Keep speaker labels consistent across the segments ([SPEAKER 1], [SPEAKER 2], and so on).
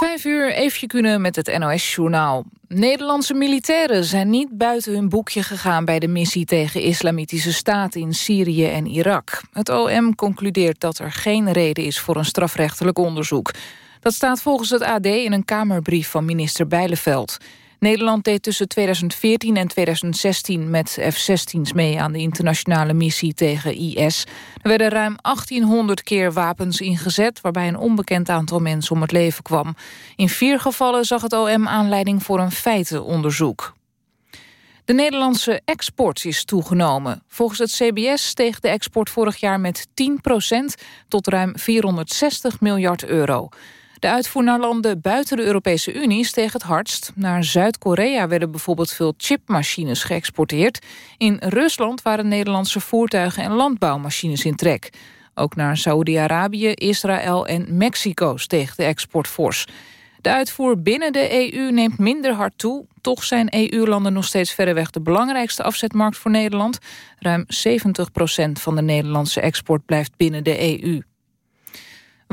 [SPEAKER 1] Vijf uur even kunnen met het NOS-journaal. Nederlandse militairen zijn niet buiten hun boekje gegaan... bij de missie tegen islamitische staat in Syrië en Irak. Het OM concludeert dat er geen reden is voor een strafrechtelijk onderzoek. Dat staat volgens het AD in een Kamerbrief van minister Bijleveld. Nederland deed tussen 2014 en 2016 met F-16's mee aan de internationale missie tegen IS. Er werden ruim 1800 keer wapens ingezet, waarbij een onbekend aantal mensen om het leven kwam. In vier gevallen zag het OM aanleiding voor een feitenonderzoek. De Nederlandse export is toegenomen. Volgens het CBS steeg de export vorig jaar met 10% tot ruim 460 miljard euro. De uitvoer naar landen buiten de Europese Unie steeg het hardst. Naar Zuid-Korea werden bijvoorbeeld veel chipmachines geëxporteerd. In Rusland waren Nederlandse voertuigen en landbouwmachines in trek. Ook naar Saoedi-Arabië, Israël en Mexico steeg de export fors. De uitvoer binnen de EU neemt minder hard toe. Toch zijn EU-landen nog steeds verreweg de belangrijkste afzetmarkt voor Nederland. Ruim 70% van de Nederlandse export blijft binnen de EU.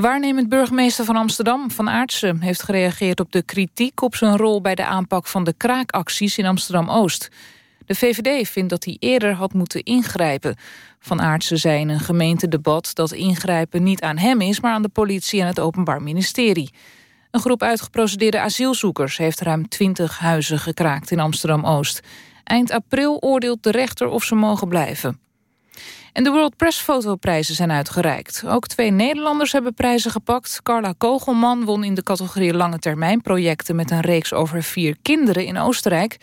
[SPEAKER 1] Waarnemend burgemeester van Amsterdam, Van Aartsen... heeft gereageerd op de kritiek op zijn rol... bij de aanpak van de kraakacties in Amsterdam-Oost. De VVD vindt dat hij eerder had moeten ingrijpen. Van Aartsen zei in een gemeentedebat dat ingrijpen niet aan hem is... maar aan de politie en het Openbaar Ministerie. Een groep uitgeprocedeerde asielzoekers... heeft ruim twintig huizen gekraakt in Amsterdam-Oost. Eind april oordeelt de rechter of ze mogen blijven. En de World Press Fotoprijzen zijn uitgereikt. Ook twee Nederlanders hebben prijzen gepakt. Carla Kogelman won in de categorie lange termijn projecten... met een reeks over vier kinderen in Oostenrijk.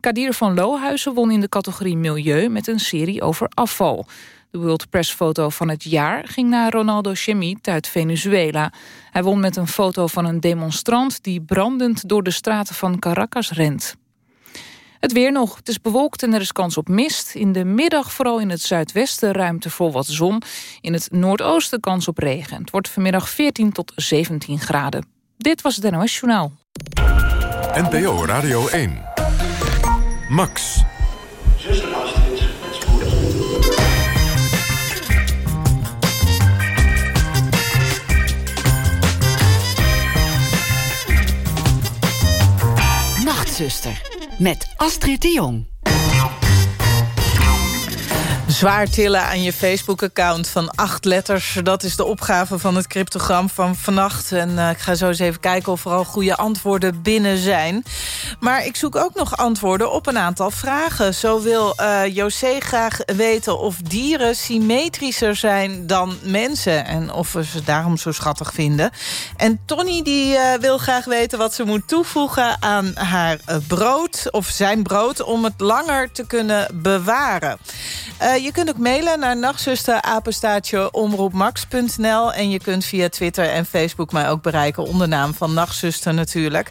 [SPEAKER 1] Kadir van Lohuizen won in de categorie Milieu... met een serie over afval. De World Press foto van het jaar ging naar Ronaldo Chemit uit Venezuela. Hij won met een foto van een demonstrant... die brandend door de straten van Caracas rent. Het weer nog. Het is bewolkt en er is kans op mist. In de middag vooral in het zuidwesten ruimte voor wat zon. In het noordoosten kans op regen. Het wordt vanmiddag 14 tot 17 graden. Dit was het NOS Journaal.
[SPEAKER 2] NPO Radio 1. Max.
[SPEAKER 3] Nachtzuster met Astrid de Jong.
[SPEAKER 4] Zwaar tillen aan je Facebook-account van acht letters. Dat is de opgave van het cryptogram van vannacht. En uh, ik ga zo eens even kijken of er al goede antwoorden binnen zijn. Maar ik zoek ook nog antwoorden op een aantal vragen. Zo wil uh, José graag weten of dieren symmetrischer zijn dan mensen. En of we ze daarom zo schattig vinden. En Tony die, uh, wil graag weten wat ze moet toevoegen aan haar brood. Of zijn brood om het langer te kunnen bewaren. Uh, je kunt ook mailen naar nachtzusterapenstaatje omroepmax.nl. En je kunt via Twitter en Facebook mij ook bereiken... onder naam van Nachtzuster natuurlijk.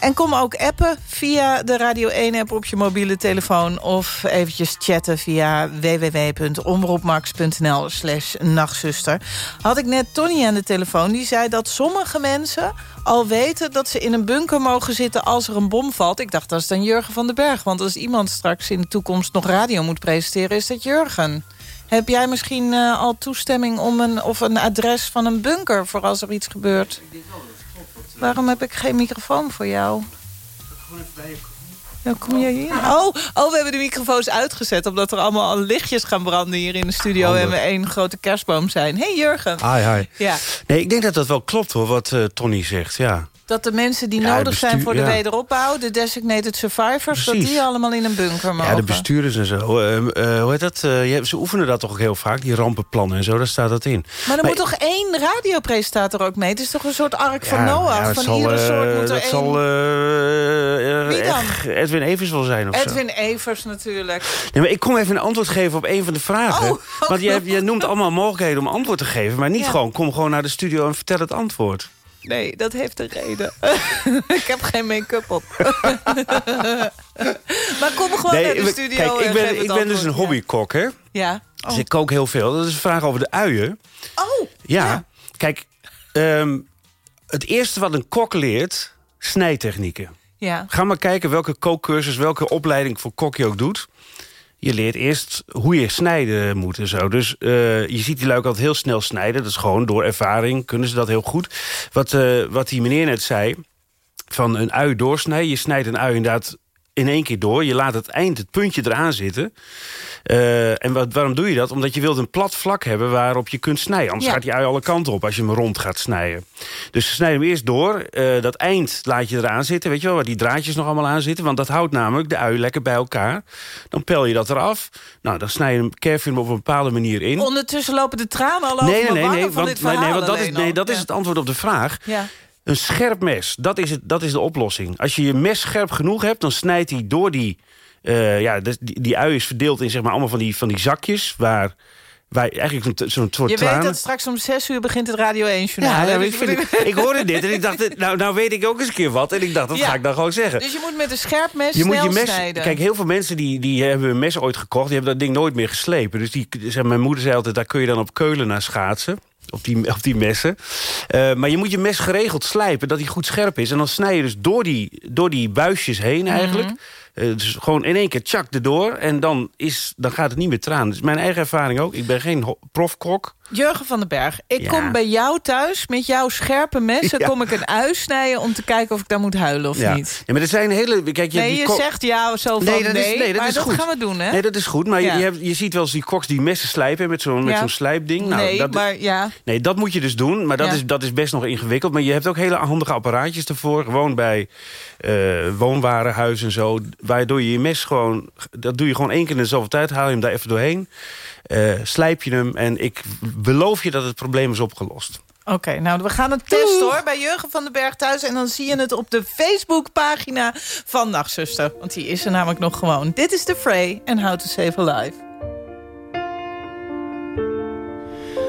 [SPEAKER 4] En kom ook appen via de Radio 1-app op je mobiele telefoon... of eventjes chatten via www.omroepmax.nl slash nachtzuster. Had ik net Tony aan de telefoon, die zei dat sommige mensen al weten dat ze in een bunker mogen zitten als er een bom valt. Ik dacht, dat is dan Jurgen van den Berg. Want als iemand straks in de toekomst nog radio moet presenteren... is dat Jurgen. Heb jij misschien uh, al toestemming om een, of een adres van een bunker... voor als er iets gebeurt? Waarom heb ik geen microfoon voor jou? Gewoon even bij je ja, kom jij hier? Oh, oh, we hebben de microfoons uitgezet... omdat er allemaal al lichtjes gaan branden hier in de studio... en we één grote kerstboom zijn. hey, Jurgen.
[SPEAKER 5] Hi, hi.
[SPEAKER 4] Ja.
[SPEAKER 5] Nee, ik denk dat dat wel klopt, hoor, wat uh, Tony zegt, ja
[SPEAKER 4] dat de mensen die nodig zijn voor de wederopbouw... de designated survivors, dat die allemaal in een bunker mogen.
[SPEAKER 5] Ja, de bestuurders en zo. Uh, uh, hoe heet dat? Uh, ze oefenen dat toch ook heel vaak, die rampenplannen en zo. Daar staat dat in.
[SPEAKER 4] Maar er moet toch één radiopresentator ook mee? Het is toch een soort ark van Noach? van zal, iedere soort moet er dat één... zal
[SPEAKER 5] Wie dan? Edwin Evers wel zijn of
[SPEAKER 4] Edwin Evers natuurlijk.
[SPEAKER 5] Nee, maar ik kom even een antwoord geven op een van de vragen. Oh, Want je, je noemt allemaal mogelijkheden om antwoord te geven... maar niet gewoon, kom gewoon naar de studio en vertel het antwoord.
[SPEAKER 4] Nee, dat heeft een reden. ik heb geen make-up op. maar kom gewoon nee, naar de studio.
[SPEAKER 5] Kijk, ik ben, ik ben dus een hobbykok, hè?
[SPEAKER 4] Ja.
[SPEAKER 5] Dus ik kook heel veel. Dat is een vraag over de uien.
[SPEAKER 4] Oh,
[SPEAKER 5] ja. Kijk, um, het eerste wat een kok leert, snijtechnieken.
[SPEAKER 4] Ja.
[SPEAKER 5] Ga maar kijken welke kookcursus, welke opleiding voor kok je ook doet. Je leert eerst hoe je snijden moet en zo. Dus uh, je ziet die luik altijd heel snel snijden. Dat is gewoon door ervaring kunnen ze dat heel goed. Wat, uh, wat die meneer net zei, van een ui doorsnijden. Je snijdt een ui inderdaad in één keer door. Je laat het eind, het puntje eraan zitten. Uh, en wat, waarom doe je dat? Omdat je wilt een plat vlak hebben waarop je kunt snijden. Anders gaat die ui alle kanten op als je hem rond gaat snijden. Dus snij hem eerst door. Uh, dat eind laat je eraan zitten. Weet je wel, waar die draadjes nog allemaal aan zitten. Want dat houdt namelijk de ui lekker bij elkaar. Dan pel je dat eraf. Nou, dan snij je hem, kerf je hem op een bepaalde manier in.
[SPEAKER 4] Ondertussen lopen de tranen al over
[SPEAKER 5] nee, nee, nee,
[SPEAKER 4] nee,
[SPEAKER 5] want,
[SPEAKER 4] nee,
[SPEAKER 5] nee, want dat
[SPEAKER 4] is,
[SPEAKER 5] nee, dat is het antwoord op de vraag.
[SPEAKER 4] Ja.
[SPEAKER 5] Een scherp mes, dat is, het, dat is de oplossing. Als je je mes scherp genoeg hebt, dan snijdt hij door die... Uh, ja, die, die ui is verdeeld in zeg maar, allemaal van die, van die zakjes... waar wij eigenlijk zo'n zo soort
[SPEAKER 4] Je
[SPEAKER 5] tranen...
[SPEAKER 4] weet dat straks om zes uur begint het Radio 1-journaal.
[SPEAKER 5] Ja, ja, ik, vind, ik, ik hoorde dit en ik dacht, nou, nou weet ik ook eens een keer wat. En ik dacht, dat
[SPEAKER 4] Ja.
[SPEAKER 5] ga ik dan gewoon zeggen.
[SPEAKER 4] Dus je moet met een scherp mes
[SPEAKER 5] je moet je mes,
[SPEAKER 4] snijden.
[SPEAKER 5] Kijk, heel veel mensen die, die hebben een mes ooit gekocht... die hebben dat ding nooit meer geslepen. Dus die, zeg, mijn moeder zei altijd, daar kun je dan op keulen naar schaatsen. Op die, op die messen. Uh, maar je moet je mes geregeld slijpen, dat hij goed scherp is. En dan snij je dus door die, door die buisjes heen eigenlijk... Uh, dus gewoon in één keer tjak erdoor. En dan, is, dan gaat het niet meer traan. Is mijn eigen ervaring ook. Ik ben geen profkok.
[SPEAKER 4] Jurgen van den Berg, ik
[SPEAKER 5] Ja.
[SPEAKER 4] kom bij jou thuis met jouw scherpe messen.
[SPEAKER 5] Ja.
[SPEAKER 4] Kom ik een ui snijden om te kijken of ik daar moet huilen of
[SPEAKER 5] Ja.
[SPEAKER 4] niet.
[SPEAKER 5] ja, maar er zijn hele... Kijk, je
[SPEAKER 4] Nee, je zegt ja zo van nee,
[SPEAKER 5] Nee, dat is- nee, dat
[SPEAKER 4] maar
[SPEAKER 5] is
[SPEAKER 4] dat
[SPEAKER 5] goed.
[SPEAKER 4] gaan we doen, hè?
[SPEAKER 5] Nee, dat is goed. Maar je, je, hebt, je ziet wel eens die koks die messen slijpen met zo'n zo'n slijpding. Nou,
[SPEAKER 4] nee,
[SPEAKER 5] dat,
[SPEAKER 4] maar ja.
[SPEAKER 5] nee, dat moet je dus doen. Maar dat, is, dat is best nog ingewikkeld. Maar je hebt ook hele handige apparaatjes ervoor. Gewoon bij eh, woonwarenhuizen en zo. Waardoor je je mes gewoon... Dat doe je gewoon één keer in de zoveel tijd. Haal je hem daar even doorheen. eh, slijp je hem. En ik beloof je dat het probleem is opgelost.
[SPEAKER 4] Oké, nou, we gaan het testen hoor bij Jurgen van den Berg thuis. En dan zie je het op de Facebookpagina van Nachtzuster. Want die is er namelijk nog gewoon. Dit is The Fray en How to Save a Life.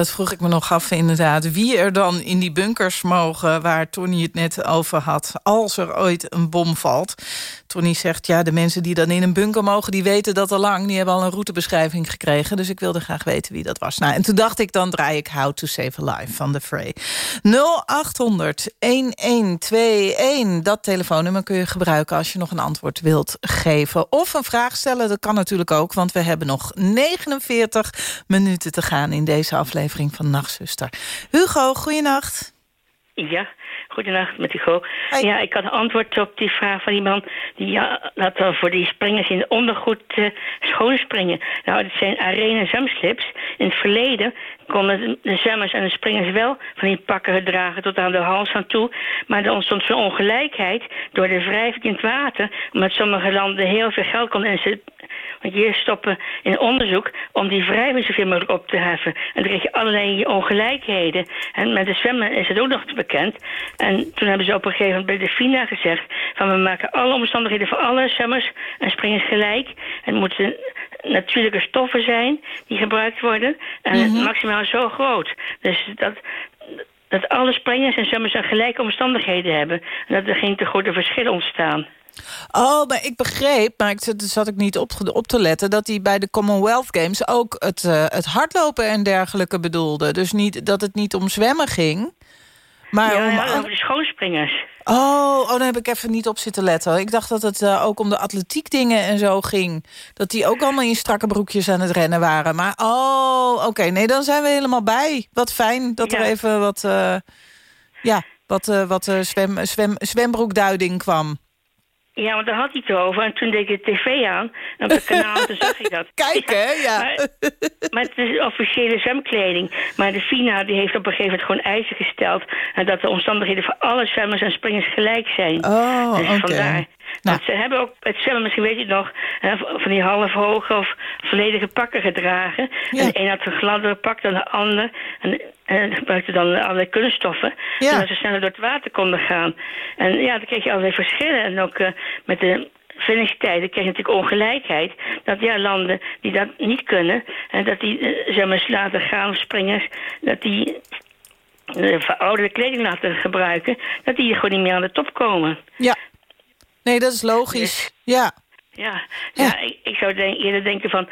[SPEAKER 4] dat vroeg ik me nog af inderdaad. Wie er dan in die bunkers mogen waar Tony het net over had... als er ooit een bom valt. Tony zegt, ja, de mensen die dan in een bunker mogen... die weten dat al lang, die hebben al een routebeschrijving gekregen. Dus ik wilde graag weten wie dat was. Nou, en toen dacht ik, dan draai ik How to Save a Life van The Fray. 0800-1121. Dat telefoonnummer kun je gebruiken als je nog een antwoord wilt geven. Of een vraag stellen, dat kan natuurlijk ook... want we hebben nog 49 minuten te gaan in deze aflevering van Nachtzuster. Hugo, goeienacht.
[SPEAKER 6] Ja, goedenacht met Hugo. Ja, ik had een antwoord op die vraag van die man... die ja, dat we voor die springers in de ondergoed uh, schoonspringen. Nou, dat zijn arena zwemslips. In het verleden konden de zwemmers en de springers wel van die pakken dragen tot aan de hals aan toe. Maar er ontstond zo'n ongelijkheid door de wrijving in het water. Omdat sommige landen heel veel geld konden en want hier stoppen in onderzoek om die wrijving zoveel mogelijk op te heffen. En dan krijg je allerlei ongelijkheden. En met de zwemmen is het ook nog bekend. En toen hebben ze op een gegeven moment bij de FINA gezegd... van we maken alle omstandigheden voor alle zwemmers en springers gelijk. En moeten natuurlijke stoffen zijn die gebruikt worden. En mhm. maximaal zo groot. Dus dat, dat alle springers en zwemmers gelijke omstandigheden hebben. En dat er geen te grote verschillen ontstaan.
[SPEAKER 4] Oh, maar ik begreep, maar ik zat ik niet op, op te letten... dat hij bij de Commonwealth Games ook het, uh, het hardlopen en dergelijke bedoelde. Dus niet, dat het niet om zwemmen ging, maar
[SPEAKER 6] ja,
[SPEAKER 4] om...
[SPEAKER 6] Ja, over de schoonspringers.
[SPEAKER 4] Oh, oh, daar heb ik even niet op zitten letten. Ik dacht dat het uh, ook om de atletiek dingen en zo ging. Dat die ook allemaal in strakke broekjes aan het rennen waren. Maar oh, oké, nee, dan zijn we helemaal bij. Wat fijn dat er even wat, uh, ja, wat, uh, wat zwem, zwem, zwembroekduiding kwam.
[SPEAKER 6] Ja, want daar had hij het over. En toen deed ik de tv aan. En op het kanaal toen zag ik dat.
[SPEAKER 4] Kijk, hè? Ja.
[SPEAKER 6] Maar, maar, het is officiële zwemkleding. Maar de FINA die heeft op een gegeven moment gewoon eisen gesteld. En dat de omstandigheden voor alle zwemmers en springers gelijk zijn.
[SPEAKER 4] Oh,
[SPEAKER 6] dus vandaar. Nou. Want ze hebben ook het zwemmen, misschien weet je het nog... van die half hoge of volledige pakken gedragen. En de een had een gladdere pak dan de ander. En, en gebruikte dan allerlei kunststoffen. Ja. Zodat ze sneller door het water konden gaan. En ja, dan kreeg je allerlei verschillen. En ook uh, met de finishstijden kreeg je natuurlijk ongelijkheid. Dat ja, landen die dat niet kunnen... en dat die uh, zwemmers laten gaan, springers... dat die de verouderde kleding laten gebruiken... dat die gewoon niet meer aan de top komen.
[SPEAKER 4] Ja, Nee, dat is logisch. Ja.
[SPEAKER 6] Ja, ja. ik, ik, zou denk, eerder denken van...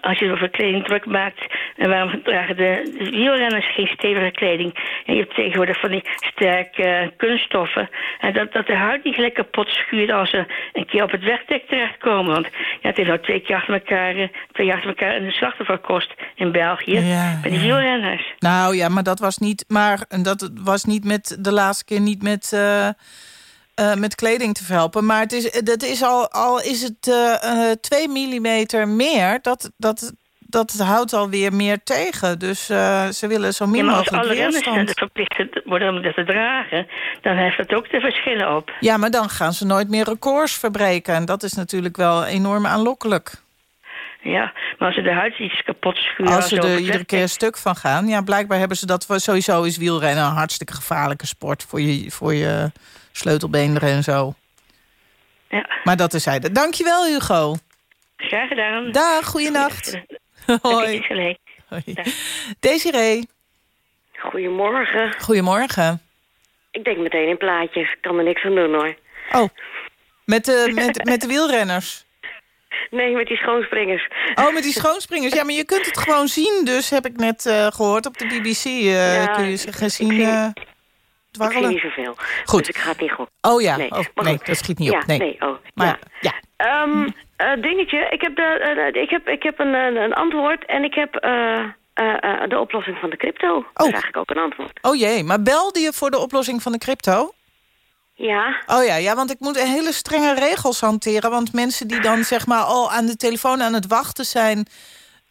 [SPEAKER 6] als je over kleding druk maakt... en waarom dragen de, de wielrenners geen stevige kleding? En je hebt tegenwoordig van die sterke uh, kunststoffen... en dat, dat de huid niet gelijk kapot schuurt... als ze een keer op het wegdek terechtkomen. Want ja, het heeft nou twee keer achter elkaar... Uh, twee jaar achter elkaar een slachtoffer kost in België... Ja, bij die wielrenners.
[SPEAKER 4] Nou ja, maar dat was niet... maar dat was niet met de laatste keer niet met... Uh uh, met kleding te verhelpen. Maar het is, dat is al, al is het uh, 2 mm meer, dat, dat, dat houdt alweer meer tegen. Dus uh, ze willen zo min
[SPEAKER 6] ja,
[SPEAKER 4] mogelijk.
[SPEAKER 6] Als alle verplicht worden om dat te dragen... dan heeft dat ook de verschillen op.
[SPEAKER 4] Ja, maar dan gaan ze nooit meer records verbreken. En dat is natuurlijk wel enorm aanlokkelijk.
[SPEAKER 6] Ja, maar als ze de huid iets kapot schuren...
[SPEAKER 4] Als ze er iedere keer een stuk van gaan. Ja, blijkbaar hebben ze dat... Sowieso is wielrennen een hartstikke gevaarlijke sport... voor je, voor je sleutelbeenderen en zo.
[SPEAKER 6] Ja.
[SPEAKER 4] Maar dat is hij. Dankjewel, Hugo.
[SPEAKER 6] Graag gedaan.
[SPEAKER 4] Dag, goeienacht. Hoi. Hoi. Desiree.
[SPEAKER 7] Goedemorgen.
[SPEAKER 4] Goedemorgen.
[SPEAKER 7] Ik denk meteen in plaatjes. Ik kan er niks aan doen, hoor.
[SPEAKER 4] Oh, met de, met, met de wielrenners?
[SPEAKER 7] Nee, met die schoonspringers.
[SPEAKER 4] Oh, met die schoonspringers. Ja, maar je kunt het gewoon zien, dus heb ik net uh, gehoord op de BBC. Uh, ja, kun je ze gezien uh,
[SPEAKER 7] Ik niet zoveel, goed. dus ik ga het niet goed.
[SPEAKER 4] Oh ja, nee, oh, nee dat schiet niet
[SPEAKER 7] ja,
[SPEAKER 4] op. Nee,
[SPEAKER 7] nee oh,
[SPEAKER 4] maar, ja.
[SPEAKER 7] ja. Um, dingetje, ik heb, de, ik heb, ik heb een, een antwoord en ik heb... de oplossing van de crypto. Oh. Dat is eigenlijk ook een antwoord.
[SPEAKER 4] Oh jee, maar belde je voor de oplossing van de crypto?
[SPEAKER 7] Ja.
[SPEAKER 4] Oh ja, ja, want ik moet hele strenge regels hanteren. Want mensen die dan zeg maar al aan de telefoon aan het wachten zijn...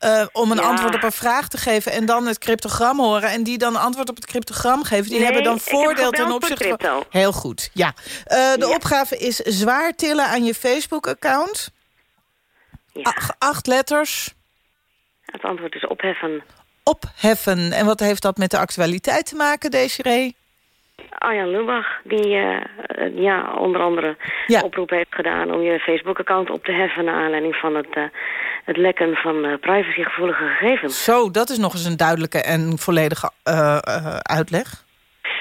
[SPEAKER 4] Uh, om een antwoord op een vraag te geven en dan het cryptogram horen... en die dan antwoord op het cryptogram geven... die hebben dan voordeel ten opzichte van... Heel goed, ja. Uh, de ja. opgave is zwaar tillen aan je Facebook-account. Ja. Acht letters.
[SPEAKER 7] Het antwoord is opheffen.
[SPEAKER 4] Opheffen. En wat heeft dat met de actualiteit te maken, Desiree?
[SPEAKER 7] Arjan Lubach, die uh, ja, onder andere ja. oproep heeft gedaan... om je Facebook-account op te heffen... naar aanleiding van het, uh, het lekken van privacygevoelige gegevens.
[SPEAKER 4] Zo, dat is nog eens een duidelijke en volledige uitleg.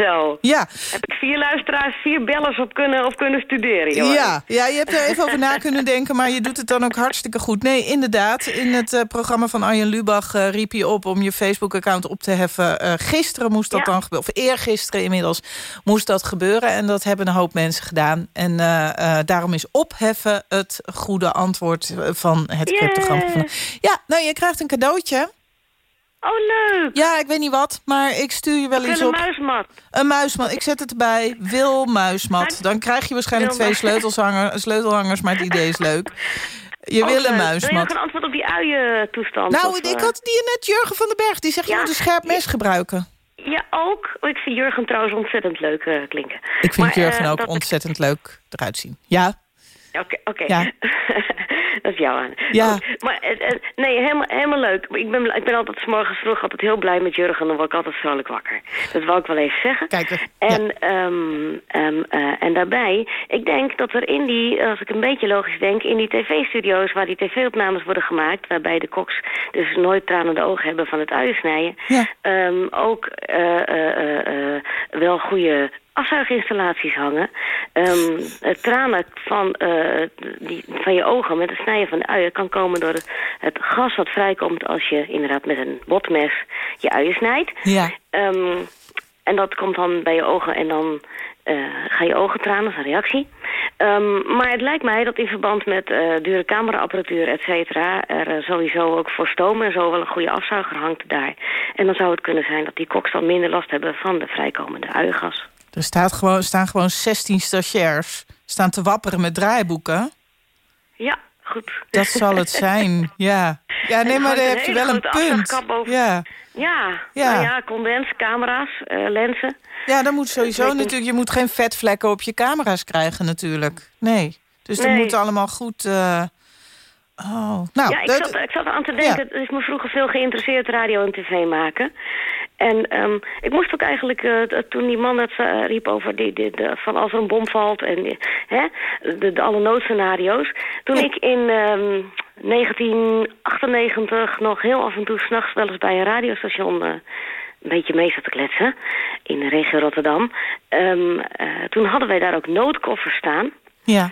[SPEAKER 7] Zo.
[SPEAKER 4] Ja.
[SPEAKER 7] Heb ik vier luisteraars, vier bellers op kunnen, op kunnen studeren.
[SPEAKER 4] Ja. ja, je hebt er even over na kunnen denken, maar je doet het dan ook hartstikke goed. Nee, inderdaad, in het uh, programma van Arjen Lubach uh, riep je op om je Facebook-account op te heffen. Uh, gisteren moest dat dan gebeuren, of eergisteren inmiddels moest dat gebeuren. En dat hebben een hoop mensen gedaan. En daarom is opheffen het goede antwoord van het cryptogram. Ja, nou, je krijgt een cadeautje.
[SPEAKER 7] Oh, leuk.
[SPEAKER 4] Ja, ik weet niet wat, maar ik stuur je wel iets
[SPEAKER 7] op. Een muismat.
[SPEAKER 4] Een muismat. Ik zet het erbij. Wil muismat. Dan krijg je waarschijnlijk twee sleutelhangers, maar het idee is leuk. Je wil een muismat. Wil je
[SPEAKER 7] nog een antwoord op die uien-toestand?
[SPEAKER 4] Nou, ik eh? had die net Jurgen van den Berg. Die zegt, je moet een scherp mes gebruiken.
[SPEAKER 7] Ja, ook. Ik vind Jurgen trouwens ontzettend leuk uh, klinken.
[SPEAKER 4] Ik vind Jurgen uh, ook ontzettend leuk eruit zien. Ja?
[SPEAKER 7] Oké, oké. Ja. dat is jouw aan.
[SPEAKER 4] Ja.
[SPEAKER 7] Maar eh, eh, nee, helemaal, helemaal leuk. Ik ben, ik ben altijd s morgens vroeg altijd heel blij met Jurgen. Dan word ik altijd vrolijk wakker. Dat wil ik wel even zeggen.
[SPEAKER 4] Kijk,
[SPEAKER 7] en, ja. um, um, uh, en daarbij, ik denk dat er in die, als ik een beetje logisch denk... in die tv-studio's waar die tv-opnames worden gemaakt... waarbij de koks dus nooit tranende ogen hebben van het uiensnijden...
[SPEAKER 4] Ja.
[SPEAKER 7] Um, ook uh, uh, wel goede afzuiginstallaties hangen. Um, tranen van, uh, die, van je ogen met het snijden van de uien kan komen door het, het, gas wat vrijkomt als je inderdaad met een botmes je uien snijdt.
[SPEAKER 4] Ja.
[SPEAKER 7] Um, en dat komt dan bij je ogen en dan uh, ga je ogen tranen als een reactie. Um, maar het lijkt mij dat in verband met uh, dure cameraapparatuur, et cetera... er uh, sowieso ook voor stoom en zo wel een goede afzuiger hangt daar. En dan zou het kunnen zijn dat die koks dan minder last hebben van de vrijkomende uiengas.
[SPEAKER 4] Er staat gewoon, staan gewoon 16 stagiairs staan te wapperen met draaiboeken.
[SPEAKER 7] Ja, goed.
[SPEAKER 4] Dat zal het zijn, ja. Ja, nee, maar daar heb je wel een punt. Ja.
[SPEAKER 7] Ja, ja. Nou ja, condenscamera's, uh, lenzen.
[SPEAKER 4] Ja, dan moet sowieso natuurlijk... Je moet geen vetvlekken op je camera's krijgen natuurlijk. Nee. Dus dat moet allemaal goed... Uh... Oh, nou,
[SPEAKER 7] ja, ik, zat, ik zat aan te denken, ja. is me vroeger veel geïnteresseerd radio en tv maken. En um, ik moest ook eigenlijk, uh, toen die man het uh, riep over die, die, de, van als er een bom valt en uh, hè, de, de, alle noodscenario's. Toen ik in um, 1998 nog heel af en toe s'nachts wel eens bij een radiostation een beetje mee zat te kletsen. In de regio Rotterdam. Um, toen hadden wij daar ook noodkoffers staan.
[SPEAKER 4] Ja.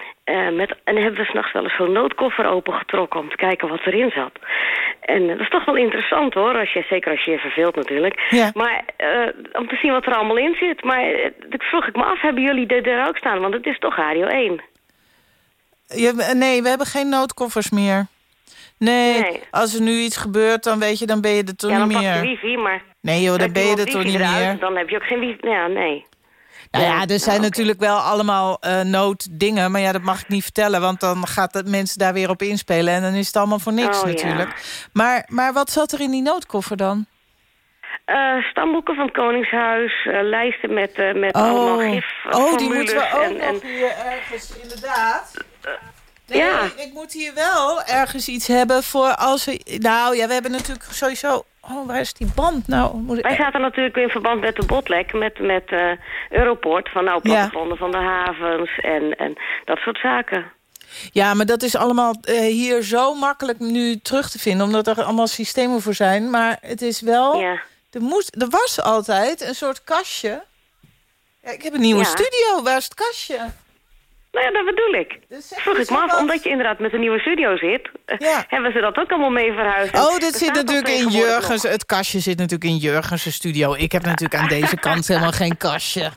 [SPEAKER 7] Met, en hebben we s'nachts wel eens zo'n noodkoffer opengetrokken om te kijken wat erin zat. En uh, dat is toch wel interessant hoor, als je, zeker als je je verveelt natuurlijk.
[SPEAKER 4] Ja.
[SPEAKER 7] Maar uh, om te zien wat er allemaal in zit. Maar dat vroeg ik me af, hebben jullie dit er ook staan? Want het is toch Radio 1.
[SPEAKER 4] Je, nee, we hebben geen noodkoffers meer. Nee, nee, als er nu iets gebeurt, dan weet je, dan ben je er toch
[SPEAKER 7] ja,
[SPEAKER 4] niet meer.
[SPEAKER 7] Ja, dan pak je wifi, maar...
[SPEAKER 4] Nee joh, dan ben je er toch niet meer.
[SPEAKER 7] Dan heb je ook geen wifi, ja, nee.
[SPEAKER 4] Nou ja, er zijn natuurlijk wel allemaal uh, nooddingen. Maar ja, dat mag ik niet vertellen. Want dan gaat de mensen daar weer op inspelen. En dan is het allemaal voor niks
[SPEAKER 7] oh,
[SPEAKER 4] natuurlijk. Maar, maar wat zat er in die noodkoffer dan?
[SPEAKER 7] Uh, stamboeken van het Koningshuis. Uh, lijsten met, met
[SPEAKER 4] oh.
[SPEAKER 7] allemaal gif.
[SPEAKER 4] Oh, die moeten we ook
[SPEAKER 7] en,
[SPEAKER 4] nog
[SPEAKER 7] en,
[SPEAKER 4] hier ergens, inderdaad. Nee,
[SPEAKER 7] ja.
[SPEAKER 4] ik moet hier wel ergens iets hebben voor als we... Nou ja, we hebben natuurlijk sowieso... Oh, waar is die band nou? Moet ik...
[SPEAKER 7] Wij zaten natuurlijk in verband met de botlek, met, met uh, Europort... van nou, plattegronden ja. van de havens en, en dat soort zaken.
[SPEAKER 4] Ja, maar dat is allemaal uh, hier zo makkelijk nu terug te vinden... omdat er allemaal systemen voor zijn. Maar het is wel...
[SPEAKER 7] Ja.
[SPEAKER 4] Er, moest, er was altijd een soort kastje. Ja, ik heb een nieuwe studio. Waar is het kastje?
[SPEAKER 7] Nou ja, dat bedoel ik.
[SPEAKER 4] Dus
[SPEAKER 7] Vroeg
[SPEAKER 4] eens
[SPEAKER 7] ik me af, omdat je inderdaad met een nieuwe studio zit...
[SPEAKER 4] Ja.
[SPEAKER 7] hebben ze dat ook allemaal mee verhuisd.
[SPEAKER 4] Oh, dit zit
[SPEAKER 7] dat
[SPEAKER 4] natuurlijk in Jurgens. Het kastje zit natuurlijk in Jurgens' studio. Ik heb natuurlijk aan deze kant helemaal geen kastje.